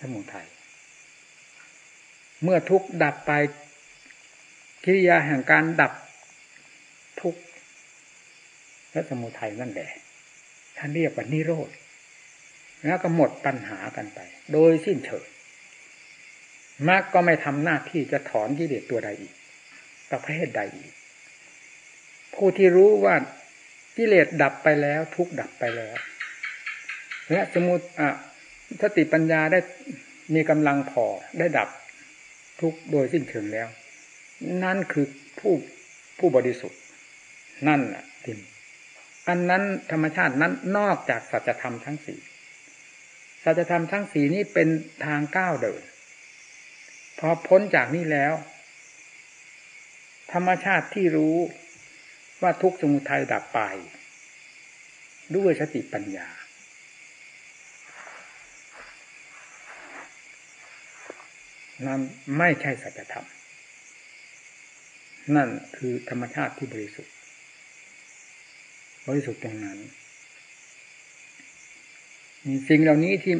สมุทัยเมื่อทุกดับไป กิริยาแห่งการดับทุกและสมุทัยนั่นแหละท่านเรียกว่านิโรธแล้วก็หมดปัญหากันไป โดยสิ้นเชิงมรรคก็ไม่ทำหน้าที่จะถอนกิเลสตัวใดอีกประเภทใดอีก ผู้ที่รู้ว่ากิเลสดับไปแล้ว ทุกดับไปแล้ว และสมุตอะสติปัญญาได้มีกำลังพอได้ดับทุกโดยสิ้นเชิงแล้ว นั่นคือผู้ผู้บริสุทธิ์ นั่นแหละทิมอันนั้นธรรมชาตินั้นนอกจากสัจธรรมทั้งสี่สัจธรรมทั้งสี่นี้เป็นทางก้าวเดิน พอพ้นจากนี้แล้ว ธรรมชาติที่รู้ว่าทุกสมุทัยดับไป ด้วยสติปัญญา นั้นไม่ใช่สัจธรรม นั่นคือธรรมชาติที่บริสุทธิ์ บริสุทธิ์ตรงนั้นสิ่งเหล่านี้ที่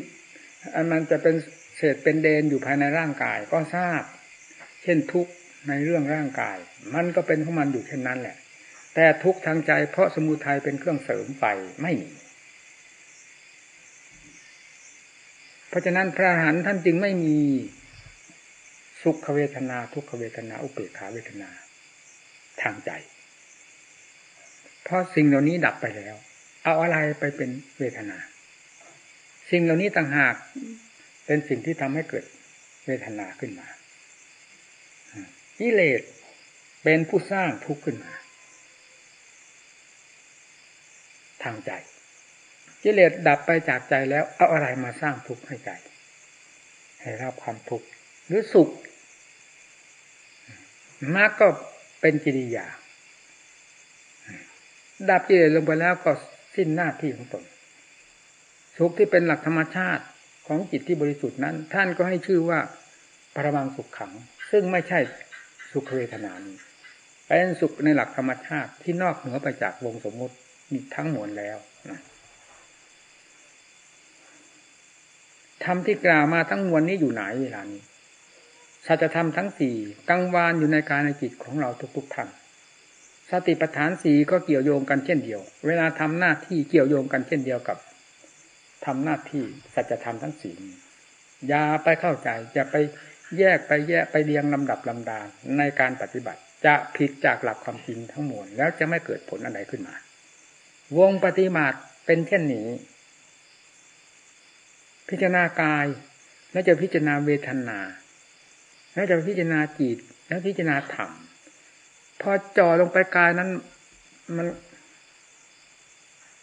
อันมันจะเป็นเศษเป็นเดนอยู่ภายในร่างกายก็ทราบ เช่นทุกในเรื่องร่างกาย มันก็เป็นของมันอยู่เช่นนั้นแหละ แต่ทุกทางใจเพราะสมุทัยเป็นเครื่องเสริมไปไม่มีเพราะฉะนั้นพระหันท่านจึงไม่มีสุขเวทนา ทุกขเวทนา อุเบกขาเวทนา ทางใจ เพราะสิ่งเหล่านี้ดับไปแล้ว เอาอะไรไปเป็นเวทนา สิ่งเหล่านี้ต่างหากเป็นสิ่งที่ทำให้เกิดเวทนาขึ้นมากิเลสเป็นผู้สร้างทุกข์ขึ้นมา ทางใจกิเลสดับไปจากใจแล้ว เอาอะไรมาสร้างทุกข์ให้ใจ ให้รับความทุกข์หรือสุขมากก็ เป็นกิริยา ดับกิเลสลงไปแล้วก็สิ้นหน้าที่ของตนสุขที่เป็นหลักธรรมชาติของจิตที่บริสุทธิ์นั้น ท่านก็ให้ชื่อว่าปรมังสุขขัง ซึ่งไม่ใช่สุขเวทนานี้เป็นสุขในหลักธรรมชาติที่นอกเหนือไปจากวงสมมตินี่ทั้งหมดแล้วนะธรรมที่กล่าวมาทั้งมวลนี้อยู่ไหนเวลานี้ สัจธรรมทั้งสี่กังวานอยู่ในการในจิตของเราทุกๆท่านสติปัฏฐานสี่ก็เกี่ยวโยงกันเช่นเดียว เวลาทำหน้าที่เกี่ยวโยงกันเช่นเดียวกับทำหน้าที่สัจธรรมทั้งสี่อย่าไปเข้าใจจะไปแยกไปแยกไปเรียงลำดับลำดาในการปฏิบัติ จะผิดจากหลักความจริงทั้งมวลแล้วจะไม่เกิดผลอะไรขึ้นมา วงปฏิมาตเป็นเช่นนี้ พิจารณากาย แล้วจะพิจารณาเวทนา แล้วจะพิจารณาจิตแล้วพิจารณาธรรมพอจ่อลงไปกายนั้น มัน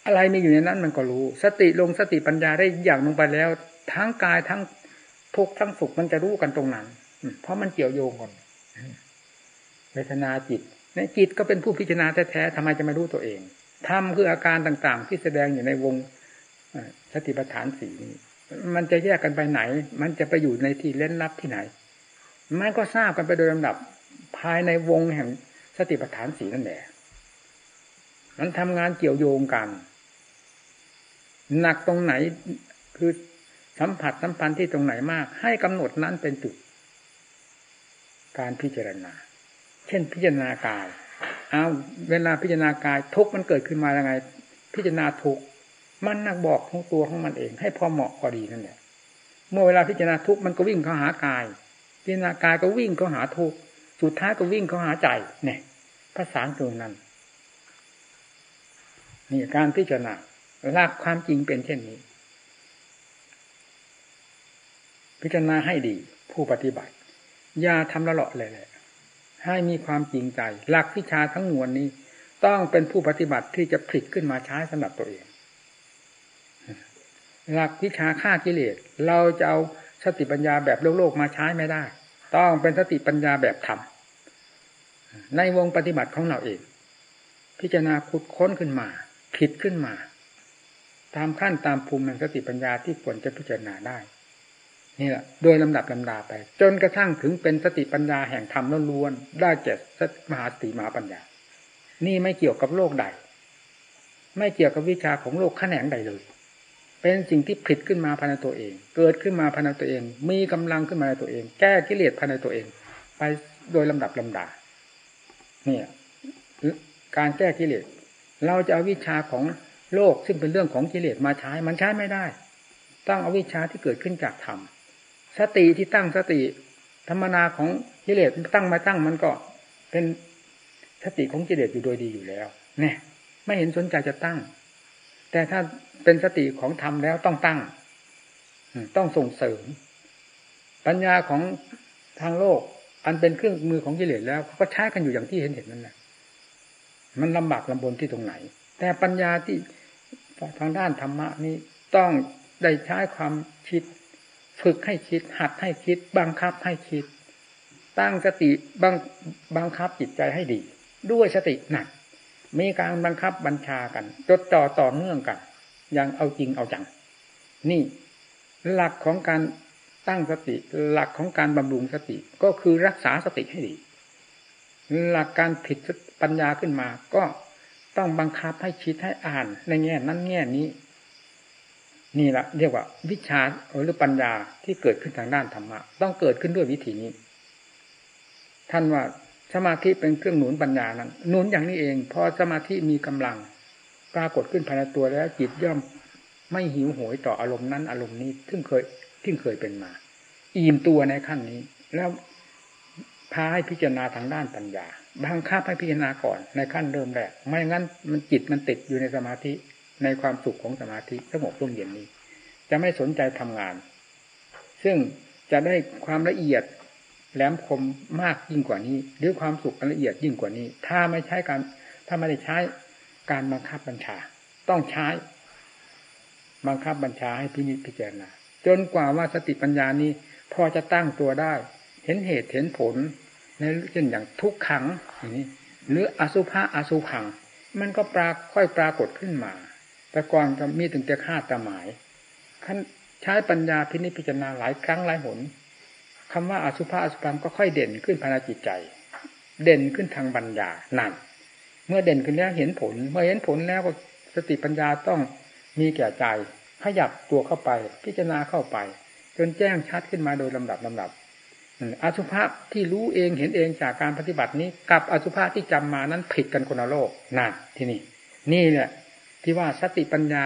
อะไรมีอยู่ในนั้น มันก็รู้ สติลงสติปัญญาได้อย่างลงไปแล้ว ทั้งกายทั้งทุกข์ทั้งสุขมันจะรู้กันตรงนั้นเพราะมันเกี่ยวโยงกันเวทนาจิตในจิตก็เป็นผู้พิจารณาแท้ๆทำไมจะไม่รู้ตัวเองธรรมคืออาการต่าง ๆ ที่แสดงอยู่ในวงสติปัฏฐานสีนี้มันจะแยกกันไปไหน มันจะไปอยู่ในที่เล่นลับที่ไหน มันก็ทราบกันไปโดยลำดับภายในวงแห่งสติปัฏฐานสีนั่นแหละมันทำงานเกี่ยวโยงกัน หนักตรงไหนคือสัมผัสสัมพันธ์ที่ตรงไหนมาก ให้กำหนดนั้นเป็นจุด การพิจารณา เช่นพิจารณากายเอาเวลาพิจารณากายทุกมันเกิดขึ้นมายังไง พิจารณาทุกมันนักบอกของตัวของมันเอง ให้พอเหมาะพอดีนั่นแหละเมื่อเวลาพิจารณาทุกมันก็วิ่งเข้าหากาย พิจารณากายก็วิ่งเข้าหาทุกสุดท้ายก็วิ่งเข้าหาใจเนี่ยภาษาตรงนั้นนี่การพิจารณาลากความจริงเป็นเช่นนี้ พิจารณาให้ดีผู้ปฏิบัติ อย่าทำละเลาะเลยแหละให้มีความจริงใจ หลักวิชาทั้งมวลนี้ ต้องเป็นผู้ปฏิบัติที่จะผลิตขึ้นมาใช้สำหรับตัวเอง หลักวิชาฆ่ากิเลสเราจะเอา สติปัญญาแบบโลกโลกมาใช้ไม่ได้ ต้องเป็นสติปัญญาแบบธรรมในวงปฏิบัติของเราเอง พิจารณาขุดค้นขึ้นมา คิดขึ้นมา ตามขั้นตามภูมิแห่งสติปัญญาที่ควรจะพิจารณาได้นี่แหละโดยลำดับลำดาไป จนกระทั่งถึงเป็นสติปัญญาแห่งธรรมล้วนๆได้แก่มหาสติมหาปัญญา นี่ไม่เกี่ยวกับโลกใด ไม่เกี่ยวกับวิชาของโลกแขนงใดเลย เป็นสิ่งที่ผลิตขึ้นมาภายในตัวเอง เกิดขึ้นมาภายในตัวเอง มีกำลังขึ้นมาในตัวเอง แก้กิเลสภายในตัวเอง ไปโดยลำดับลำดา เนี่ยการแก้กิเลส เราจะเอาวิชาของโลกซึ่งเป็นเรื่องของกิเลสมาใช้ มันใช้ไม่ได้ ต้องเอาวิชาที่เกิดขึ้นจากธรรม สติที่ตั้งสติธรรมนาของกิเลสตั้งมาตั้งมันก็เป็นสติของกิเลสอยู่โดยดีอยู่แล้ว เนี่ย ไม่เห็นสนใจจะตั้ง แต่ถ้าเป็นสติของธรรมแล้วต้องตั้ง ต้องส่งเสริม ปัญญาของทางโลก อันเป็นเครื่องมือของกิเลสแล้วเขาก็ใช้กันอยู่อย่างที่เห็นเห็นนั่นแหละมันลำบากลำบนที่ตรงไหน แต่ปัญญาที่ทางด้านธรรมะนี้ต้องได้ใช้ความคิด ฝึกให้คิด หัดให้คิด บังคับให้คิด ตั้งสติบังบังคับจิตใจให้ดี ด้วยสติหนัก มีการบังคับบัญชากันจดจ่อต่อเนื่องกันอย่างเอาจริงเอาจัง นี่หลักของการตั้งสติ หลักของการบำรุงสติก็คือรักษาสติให้ดี หลักการผิดปัญญาขึ้นมา ก็ต้องบังคับให้คิดให้อ่านในแง่นั้นแง่นี้ นี่แหละเรียกว่า วิชาหรือปัญญาที่เกิดขึ้นทางด้านธรรมะต้องเกิดขึ้นด้วยวิธีนี้ ท่านว่า สมาธิเป็นเครื่องหนุนปัญญานั้นหนุนอย่างนี้เอง พอสมาธิมีกำลัง ปรากฏขึ้นภายในตัวแล้วจิตย่อมไม่หิวโหยต่ออารมณ์นั้น อารมณ์นี้ซึ่งเคยที่เคยเป็นมา อิ่มตัวในขั้นนี้ แล้วพาให้พิจารณาทางด้านปัญญาบังคับให้พิจารณาก่อนในขั้นเริ่มแรกไม่งั้นมันจิตมันติดอยู่ในสมาธิในความสุขของสมาธิสงบร่มเย็นนี้ จะไม่สนใจทำงาน ซึ่งจะได้ความละเอียด แหลมคมมากยิ่งกว่านี้ หรือความสุขละเอียดยิ่งกว่านี้ ถ้าไม่ใช้การ ถ้าไม่ได้ใช้การบังคับบัญชา ต้องใช้บังคับบัญชาให้พิจิตพิจารณาจนกว่าว่าสติปัญญานี้ พอจะตั้งตัวได้ เห็นเหตุเห็นผลในเช่นอย่างทุกขังอย่างนี้หรืออสุภะอสุขัง มันก็ปราค่อยปรากฏขึ้นมา แต่ก่อนก็มีถึงแต่คาดตหมายขั้นใช้ปัญญาพินิจพิจารณาหลายครั้งหลายหน คำว่าอสุภะอสุพังก็ค่อยเด่นขึ้นภายในจิตใจ เด่นขึ้นทางปัญญานั่นเมื่อเด่นขึ้นแล้วเห็นผล เมื่อเห็นผลแล้วก็สติปัญญาต้องมีแก่ใจขยับตัวเข้าไป พิจารณาเข้าไป จนแจ้งชัดขึ้นมาโดยลำดับลำดับอสุภะที่รู้เองเห็นเองจากการปฏิบัตินี้ กับอสุภะที่จำมานั้นผิดกันคนละโลกนั่นที่นี่ นี่แหละที่ว่าสติปัญญา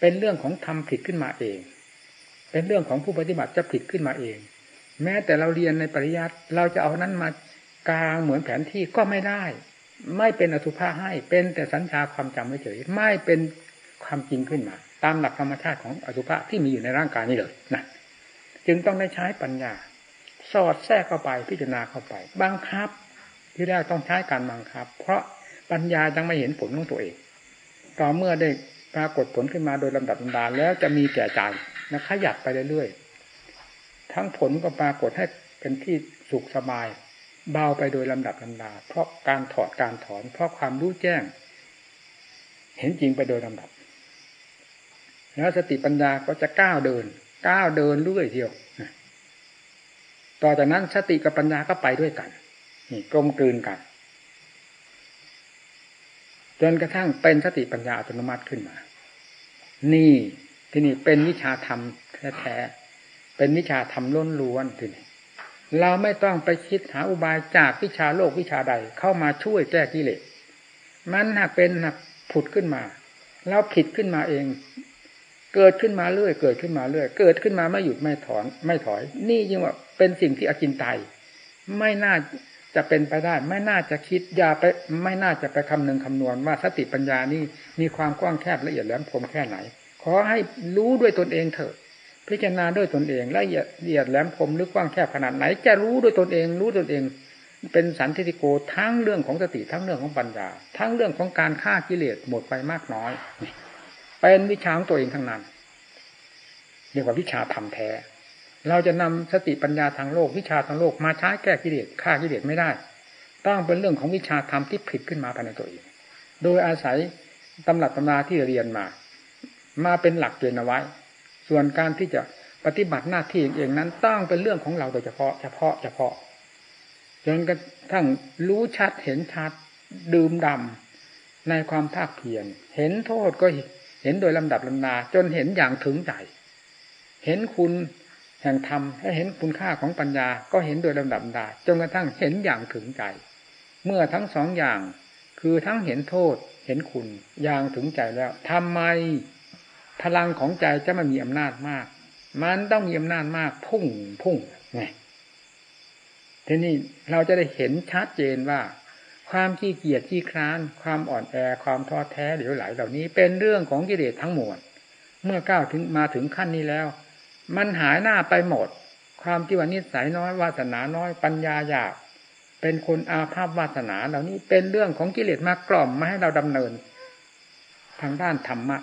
เป็นเรื่องของทำผิดขึ้นมาเอง เป็นเรื่องของผู้ปฏิบัติจะผิดขึ้นมาเอง แม้แต่เราเรียนในปริยัติเราจะเอานั้นมากลางเหมือนแผนที่ก็ไม่ได้ ไม่เป็นอสุภะให้เป็นแต่สัญชาความจำเฉยไม่เป็นความจริงขึ้นมา ตามหลักธรรมชาติของอสุภะที่มีอยู่ในร่างกายนี้เลยนะจึงต้องได้ใช้ปัญญา สอดแทรกเข้าไปพิจารณาเข้าไปบังคับ ที่แรกต้องใช้การบังคับ เพราะปัญญายังไม่เห็นผลของตัวเองต่อเมื่อได้ปรากฏผลขึ้นมาโดยลำดับลำดาแล้วจะมีแก่ใจนะขยับไปเรื่อยๆ ทั้งผลก็ปรากฏให้เป็นที่สุขสบาย เบาไปโดยลำดับลำดา เพราะการถอดการถอน เพราะความรู้แจ้ง เห็นจริงไปโดยลำดับ แล้วสติปัญญาก็จะก้าวเดิน ก้าวเดินเรื่อยเดียวต่อจากนั้นสติกับปัญญาก็ไปด้วยกันนี่กลมกลืนกันจนกระทั่งเป็นสติปัญญาอัตโนมัติขึ้นมา นี่ที่นี่เป็นวิชาธรรมแท้ๆ เป็นวิชาธรรมล้นล้วนทีนี้เราไม่ต้องไปคิดหาอุบายจากวิชาโลกวิชาใดเข้ามาช่วยแก้กิเลสมันหากเป็นหากผุดขึ้นมาแล้วผิดขึ้นมาเอง เกิดขึ้นมาเรื่อย เกิดขึ้นมาเรื่อย เกิดขึ้นมาไม่หยุดไม่ถอน ไม่ถอย นี่ยิ่งว่าเป็นสิ่งที่อจินไตยไม่น่าจะเป็นไปได้ ไม่น่าจะคิดอย่าไป ไม่น่าจะไปคำนึงคำนวณว่าสติปัญญานี่มีความกว้างแคบละเอียดแหลมคมแค่ไหน ขอให้รู้ด้วยตนเองเถอะ พิจารณาด้วยตนเองละเอียดละเอียดแหลมคมลึกกว้างแคบขนาดไหน จะรู้ด้วยตนเอง รู้ตนเอง เป็นสันติโกทั้งเรื่องของสติทั้งเรื่องของปัญญา ทั้งเรื่องของการฆ่ากิเลสหมดไปมากน้อย เป็นวิชาของตัวเองทั้งนั้นเรียกว่าวิชาธรรมแท้ เราจะนำสติปัญญาทางโลก วิชาทางโลกมาใช้แก้กิเลสฆ่ากิเลสไม่ได้ต้องเป็นเรื่องของวิชาธรรมที่ผิดขึ้นมาภายในตัวเอง โดยอาศัยตำรับตำราที่เรียนมา มาเป็นหลักเกณฑ์เอาไว้ ส่วนการที่จะปฏิบัติหน้าที่เองนั้น ต้องเป็นเรื่องของเราโดยเฉพาะ เฉพาะเฉพาะจนกระทั่งรู้ชัดเห็นชัดดื่มดำในความภาคเพียรเห็นโทษก็เห็นโดยลำดับลำนาจนเห็นอย่างถึงใจ เห็นคุณแห่งธรรมให้เห็นคุณค่าของปัญญาก็เห็นโดยลำดับลำดาจนกระทั่งเห็นอย่างถึงใจ เมื่อทั้งสองอย่าง คือทั้งเห็นโทษเห็นคุณอย่างถึงใจแล้วทำไม พลังของใจจะมันมีอำนาจมาก มันต้องมีอำนาจมากพุ่งพุ่งไงทีนี้เราจะได้เห็นชัดเจนว่า ความขี้เกียจขี้คร้าน ความอ่อนแอความท้อแท้เหลวไหลเหล่านี้ เป็นเรื่องของกิเลสทั้งมวลเมื่อก้าวถึงมาถึงขั้นนี้แล้ว มันหายหน้าไปหมด ความที่ว่านิสัยน้อยวาสนาน้อยปัญญาหยาบเป็นคนอาภาพวาสนาเหล่านี้เป็นเรื่องของกิเลสมากล่อมมาให้เราดำเนิน ทางด้านธรรมะ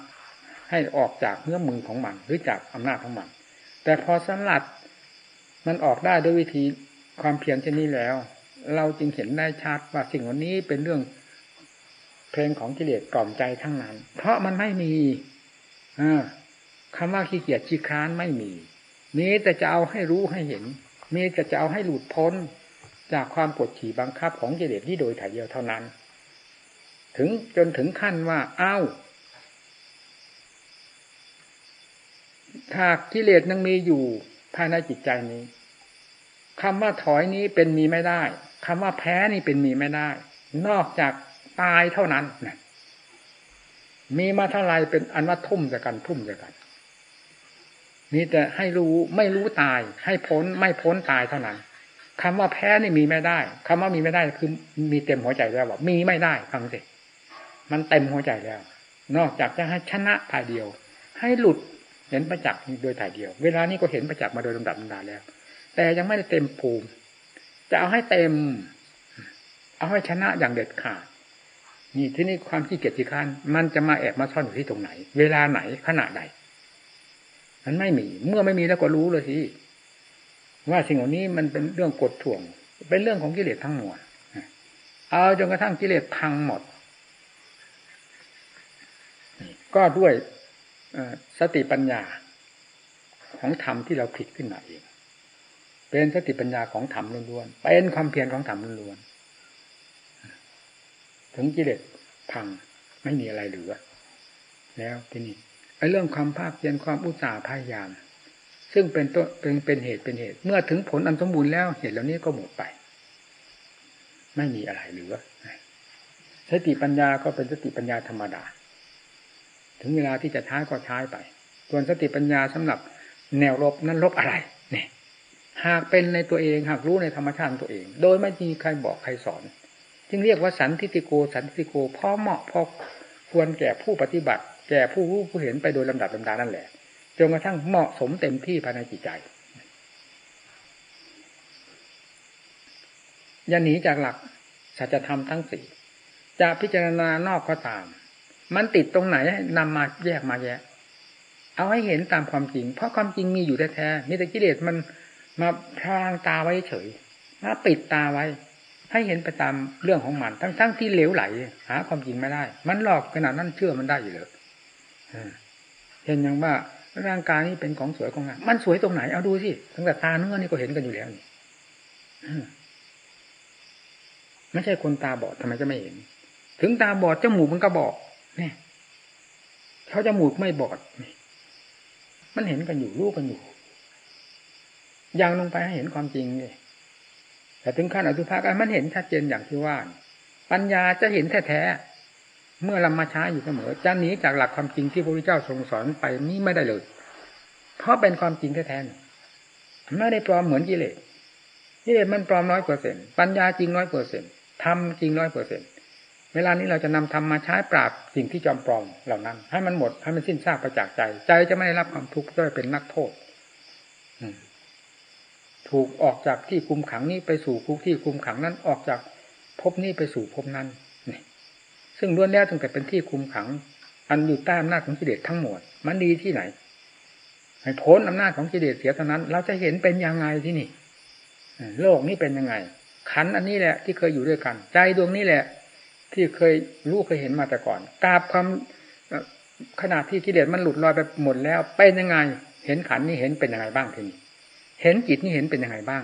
ให้ออกจากเนื้อมือของมัน หรือจากอำนาจของมัน แต่พอสลัดมันออกได้ด้วยวิธีความเพียรเช่นนี้แล้ว เราจึงเห็นได้ชัดว่าสิ่งวันนี้เป็นเรื่องเพลงของกิเลสกล่อมใจทั้งนั้น เพราะมันไม่มีอคำว่าขี้เกียจขี้ค้านไม่มีมีแต่จะเอาให้รู้ให้เห็นมีแต่จะเอาให้หลุดพ้นจากความกดขี่บังคับของกิเลสที่โดยถ่ายเดียวเท่านั้น ถึงจนถึงขั้นว่าอ้าว ถ้ากกิเลสยังมีอยู่ภายในจิตใจนี้คำว่าถอยนี้เป็นมีไม่ได้คำว่าแพ้นี่เป็นมีไม่ได้ นอกจากตายเท่านั้นนะมีมาเท่าไรเป็นอันว่าทุ่มจะกันทุ่มจะกันมีแต่ให้รู้ไม่รู้ตาย ให้พ้นไม่พ้นตายเท่านั้นคำว่าแพ้นี่มีไม่ได้คำว่ามีไม่ได้คือมีเต็มหัวใจแล้วว่ามีไม่ได้ฟังสิมันเต็มหัวใจแล้ว นอกจากจะให้ชนะภายเดียว ให้หลุด เห็นประจักษ์โดยถ่ายเดียว เวลานี้ก็เห็นประจักษ์มาโดยลำดับลำดาแล้ว แต่ยังไม่ได้เต็มภูมิ จะเอาให้เต็ม เอาให้ชนะอย่างเด็ดขาดนี่ที่นี่ความขี้เกียจขี้ค้านมันจะมาแอบมาซ่อนอยู่ที่ตรงไหน เวลาไหนขณะใดมันไม่มี เมื่อไม่มีแล้วก็รู้เลยสิว่าสิ่งเหล่านี้มันเป็นเรื่องกดถ่วง เป็นเรื่องของกิเลสทั้งหมดเอาจนกระทั่งกิเลสพังหมด ก็ด้วย สติปัญญาของธรรมที่เราผิดขึ้นมาเอง เป็นสติปัญญาของธรรมล้วนๆเป็นความเพียรของธรรมล้วนๆถึงกิเลสพังไม่มีอะไรเหลือ แล้วทีนี้ไอ้เรื่องความภาคเพียรความอุตสาห์พยายาม ซึ่งเป็นตัวเป็นเป็นเหตุเป็นเหตุ เมื่อถึงผลอันสมบูรณ์แล้วเหตุเหล่านี้ก็หมดไป ไม่มีอะไรเหลือสติปัญญาก็เป็นสติปัญญาธรรมดา ถึงเวลาที่จะใช้ก็ใช้ไป ส่วนสติปัญญาสำหรับแนวรบนั้นรบอะไรเนี่ยหากเป็นในตัวเองหากรู้ในธรรมชาติตัวเอง โดยไม่มีใครบอกใครสอน จึงเรียกว่าสันทิติโกสันทิติโกพอเหมาะพอควรแก่ผู้ปฏิบัติ แก่ผู้รู้ผู้เห็นไปโดยลำดับลำดานั่นแหละจนกระทั่งเหมาะสมเต็มที่ภายในจิตใจอย่าหนีจากหลักสัจธรรมทั้งสี่จะพิจารณานอกก็ตาม มันติดตรงไหนให้นำมาแยกมาแยกเอาให้เห็นตามความจริง เพราะความจริงมีอยู่แท้ๆมีแต่กิเลสมันมาพรางตาไว้เฉยมาปิดตาไว้ ให้เห็นไปตามเรื่องของมัน ทั้งๆทที่เหลวไหล หา ความจริงไม่ได้ มันหลอกขนาดนั้นเชื่อมันได้อยู่เลยเห็นอย่างว่าร่างกายนี้เป็นของสวยของงามมันสวยตรงไหนเอาดูสิตั้งแต่ตาเนื้อนี่ก็เห็นกันอยู่แล้วนี่ไม่ใช่คนตาบอดทำไมจะไม่เห็น ถึงตาบอดจมูกมันก็บอก นี่ยเขาจมูกไม่บอด มันเห็นกันอยู่รู้กันอยู่ยังลงไปให้เห็นความจริงเลยแต่ถึงขั้นอสุภะมันเห็นชัดเจนอย่างที่ว่า ปัญญาจะเห็นแท้ๆเมื่อเรามาช้อยู่เสมอจะหนีจากหลักความจริงที่พระพุทธเจ้าทรงสอนไปนี้ไม่ได้เลย เพราะเป็นความจริงแท้ๆไม่ได้ปลอมเหมือนกิเลสกิเลสมันปลอมน้อยเปอร์เซ็นต์ปัญญาจริงน้อยเปอร์เซ็นต์ทำจริงร้อยเปอร์เซ็นต์ เวลานี้เราจะนำทำมาใช้ปราบสิ่งที่จอมปลอมเหล่านั้น ให้มันหมดให้มันสิ้นซากไปจากใจ ใจจะไม่ได้รับความทุกข์ด้วยเป็นนักโทษถูกออกจากที่คุมขังนี้ไปสู่คุกที่คุมขังนั้นออกจากภพนี้ไปสู่ภพนั้นนี่ซึ่งล้วนแล้วตั้งแต่เป็นที่คุมขัง อันอยู่ใต้อำนาจของกิเลสทั้งหมด มันดีที่ไหนให้พ้นอำนาจของกิเลสเสียเท่านั้น เราจะเห็นเป็นยังไงที่นี่โลกนี้เป็นยังไง ขันอันนี้แหละ ที่เคยอยู่ด้วยกัน ใจดวงนี้แหละ ที่เคยรู้เคยเห็นมาแต่ก่อนกราบความขนาดที่กิเลสมันหลุดลอยไปหมดแล้วเป็นยังไง เห็นขันนี้เห็นเป็นยังไงบ้างทีนี้เห็นจิตนี่เห็นเป็นยังไงบ้าง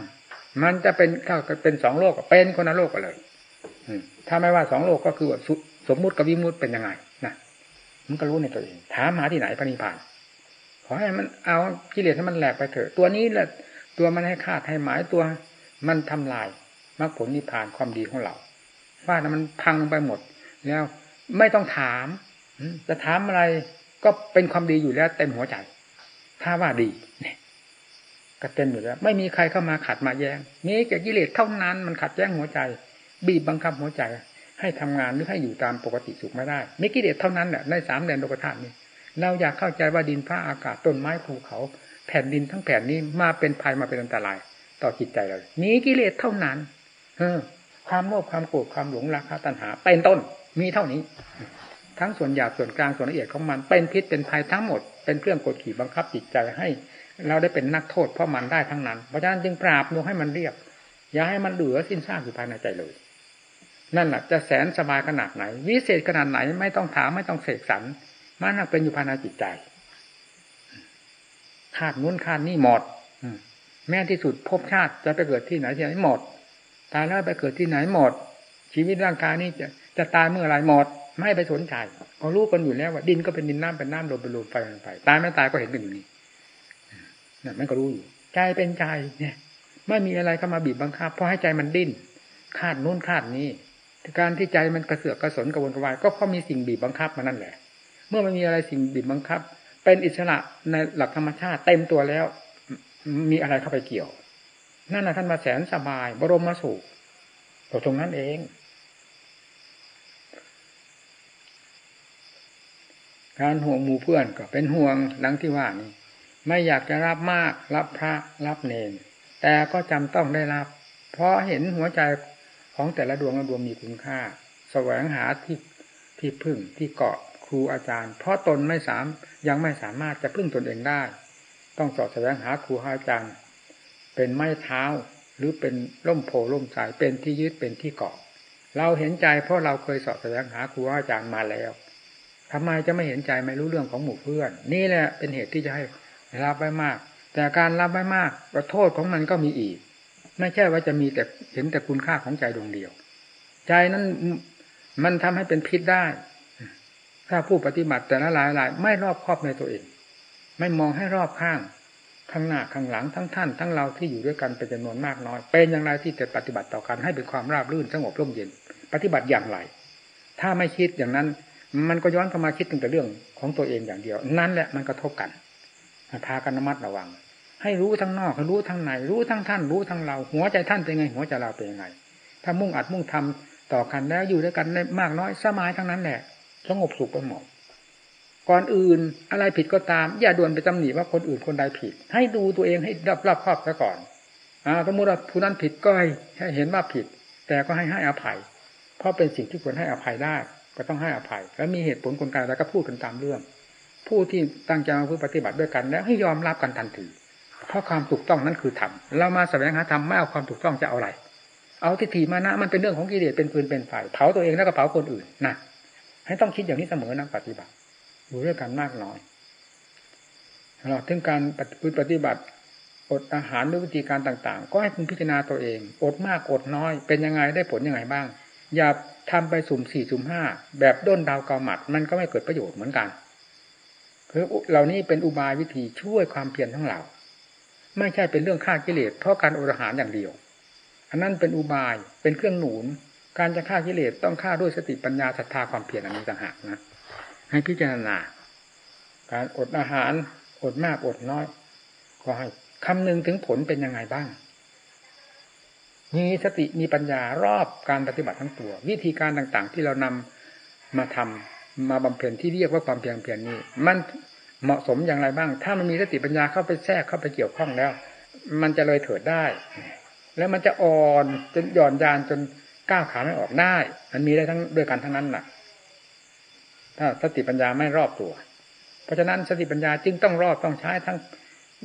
มันจะเป็นถ้าเป็นสองโลกเป็นคนละโลกกันเลยถ้าไม่ว่าสองโลกก็คือสมมุติกับวิมุติเป็นยังไงนะมันก็รู้ในตัวเองถามหาที่ไหนพระนิพพานขอให้มันเอากิเลสให้มันแหลกไปเถอะ ตัวนี้แหละตัวมันให้คาให้หมายตัว มันทำลายมรรคผลนิพพานความดีของเรา ว่านะมันพังลงไปหมด แล้วไม่ต้องถามจะถามอะไรก็เป็นความดีอยู่แล้ว เต็มหัวใจ ถ้าว่าดีเนี่ยก็เต็มอยู่แล้ว ไม่มีใครเข้ามาขัดมาแย้งมีแต่กิเลสเท่านั้นมันขัดแย้งหัวใจ บีบบังคับหัวใจ ให้ทำงานหรือให้อยู่ตามปกติสุขไม่ได้มีกิเลสเท่านั้นแหละในสามแดนโลกธาตุนี้เราอยากเข้าใจว่าดินผ้าอากาศต้นไม้ภูเขา แผ่นดินทั้งแผ่นนี้มาเป็นภัยมาเป็นอันตราย ต่อจิตใจเรานี้กิเลสเท่านั้น ความโลภความโกรธความหลงราคะตัณหา เป็นต้นมีเท่านี้ ทั้งส่วนหยาบส่วนกลางส่วนละเอียดของมัน เป็นพิษเป็นภัยทั้งหมด เป็นเครื่องกดขี่บังคับจิตใจให้ เราได้เป็นนักโทษเพราะมันได้ทั้งนั้นเพราะฉะนั้นจึงปราบลงให้มันเรียบ อย่าให้มันเหลือสิ้นซากอยู่ภายในใจเลย นั่นแหละจะแสนสบายขนาดไหน วิเศษขนาดไหนไม่ต้องถามไม่ต้องเสกสรรมันเป็นอยู่ภายในจิตใจคาดนู้นคาดนี่หมดแม้ที่สุดภพชาติจะไปเกิดที่ไหนที่ไหนหมด ตายแล้วไปเกิดที่ไหนหมด ชีวิตร่างกายนี้จะจะตายเมื่อไรหมด ไม่ไปสนใจเขารู้กันอยู่แล้วว่าดินก็เป็นดินน้ำเป็นน้ำลมเป็นลมไฟเป็นไฟตายไม่ตายก็เห็นกันอยู่นี่นี่มันก็รู้อยู่ใจเป็นใจเนี่ย ไม่มีอะไรเข้ามาบีบบังคับเพราะให้ใจมันดิ้นคาดนู้นคาดนี้การที่ใจมันกระเสือกกระสนกระวนกระวายก็เพราะมีสิ่งบีบบังคับมานั่นแหละ เมื่อมันมีอะไรสิ่งบีบบังคับ เป็นอิสระในหลักธรรมชาติเต็มตัวแล้ว มีอะไรเข้าไปเกี่ยว นั่นนะท่านมาแสนสบาย บรมมาสุขตรงนั้นเอง การห่วงหมู่เพื่อนก็เป็นห่วงหลังที่ว่านี้ ไม่อยากจะรับมาก รับพระรับเนน แต่ก็จำต้องได้รับ เพราะเห็นหัวใจของแต่ละดวงละดวงมีคุณค่า แสวงหาที่ที่พึ่งที่เกาะครูอาจารย์ เพราะตนไม่สามยังไม่สามารถจะพึ่งตนเองได้ ต้องสอบแสวงหาครูอาจารย์ เป็นไม้เท้า หรือเป็นร่มโพล่มสายเป็นที่ยึดเป็นที่เกาะเราเห็นใจเพราะเราเคยสอบแสวงหาครูอาจารย์มาแล้วทำไมจะไม่เห็นใจไม่รู้เรื่องของหมู่เพื่อน นี่แหละเป็นเหตุที่จะให้รับไว้มาก แต่การรับไว้มากโทษของมันก็มีอีก ไม่ใช่ว่าจะมีแต่เห็นแต่คุณค่าของใจดวงเดียว ใจนั้นมันทำให้เป็นพิษได้ ถ้าผู้ปฏิบัติแต่ละหลายหลายไม่รอบครอบในตัวเอง ไม่มองให้รอบข้าง ข้างหน้าข้างหลังทั้งท่านทั้งเราที่อยู่ด้วยกันเป็นจำนวนมากน้อย เป็นอย่างไรที่จะปฏิบัติต่อกันให้เป็นความราบรื่นสงบร่มเย็น ปฏิบัติอย่างไร ถ้าไม่คิดอย่างนั้น มันก็ย้อนเข้ามาคิดถึงแต่เรื่องของตัวเองอย่างเดียว นั่นแหละมันกระทบกันพากันระมัดระวัง ให้รู้ทั้งนอกให้รู้ทั้งในรู้ทั้งท่าน รู้ทั้งเรา หัวใจท่านเป็นไง หัวใจเราเป็นยังไง ถ้ามุ่งอัดมุ่งทำต่อกันแล้วอยู่ด้วยกันได้มากน้อยสมายทั้งนั้นแหละสงบสุขไปหมด ก่อนอื่นอะไรผิดก็ตาม อย่าด่วนไปตำหนิว่าคนอื่นคนใดผิด ให้ดูตัวเองให้รับรับครอบซะก่อนอ่าสมมติว่าผู้นั้นผิดก็ให้เห็นว่าผิด แต่ก็ให้ให้อภัย เพราะเป็นสิ่งที่ควรให้อภัยได้ ก็ต้องให้อภัย แล้วมีเหตุผลกลไกแล้วก็พูดกันตามเรื่อง ผู้ที่ตั้งใจมาเพื่อปฏิบัติด้วยกันแล้วให้ยอมรับกันทันทีเพราะความถูกต้องนั้นคือธรรมเรามาแสวงหาธรรมไม่เอาความถูกต้องจะเอาอะไร เอาทิฏฐิมานะมันเป็นเรื่องของกิเลสเป็นปืนเป็นไฟเผาตัวเองแล้วก็เผาคนอื่นนะให้ต้องคิดอย่างนี้เสมอนักปฏิบัติ อยู่ด้วยกันมากน้อยเราถึงการปฏิบัติ อดอาหารด้วยวิธีการต่าง ๆ ก็ให้คุณพิจารณาตัวเอง อดมากอดน้อย เป็นยังไงได้ผลยังไงบ้าง อย่าทำไปสุ่มสี่สุ่มห้าแบบด้นดาวกาหมัด มันก็ไม่เกิดประโยชน์เหมือนกันคือเหล่านี้เป็นอุบายวิธีช่วยความเพียรทั้งเราไม่ใช่เป็นเรื่องฆ่ากิเลสเพราะการอดอาหารอย่างเดียว อันนั้นเป็นอุบายเป็นเครื่องหนุน การจะฆ่ากิเลสต้องฆ่าด้วยสติปัญญาศรัทธาความเพียรอันนี้ต่างหากนะ ให้พิจารณา การอดอาหารอดมากอดน้อยก็ให้คำนึงถึงผลเป็นยังไงบ้าง มีสติมีปัญญารอบการปฏิบัติทั้งตัว วิธีการต่างๆ ที่เรานำมาทำมาบำเพ็ญที่เรียกว่าความเพียรเพียรนี้ มันเหมาะสมอย่างไรบ้าง ถ้ามันมีสติปัญญาเข้าไปแทรกเข้าไปเกี่ยวข้องแล้ว มันจะเลยเถิดได้ แล้วมันจะอ่อนจนหย่อนยานจนก้าวขาไม่ออกได้ มันมีได้ทั้งด้วยกันทั้งนั้นแหละ ถ้าสติปัญญาไม่รอบตัว เพราะฉะนั้นสติปัญญาจึงต้องรอบต้องใช้ทั้ง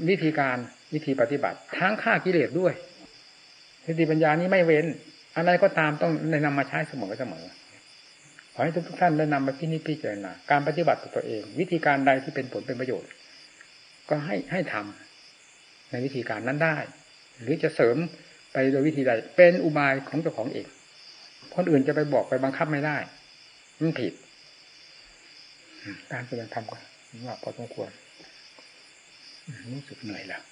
วิธีการวิธีปฏิบัติ ทั้งฆ่ากิเลสด้วย สติปัญญานี้ไม่เว้น อะไรก็ตามต้องนำมาใช้เสมอเสมอขอให้ทุกท่านได้นำมาพินิจพิจารณาการปฏิบัติตัวเอง วิธีการใดที่เป็นผลเป็นประโยชน์ ก็ให้ให้ทำในวิธีการนั้นได้ หรือจะเสริมไปโดยวิธีใด เป็นอุบายของเจ้าของเองคนอื่นจะไปบอกไปบังคับไม่ได้มันผิด การแสดงธรรมก็ว่าพอสมควรรู้สึกเหนื่อยแล้ว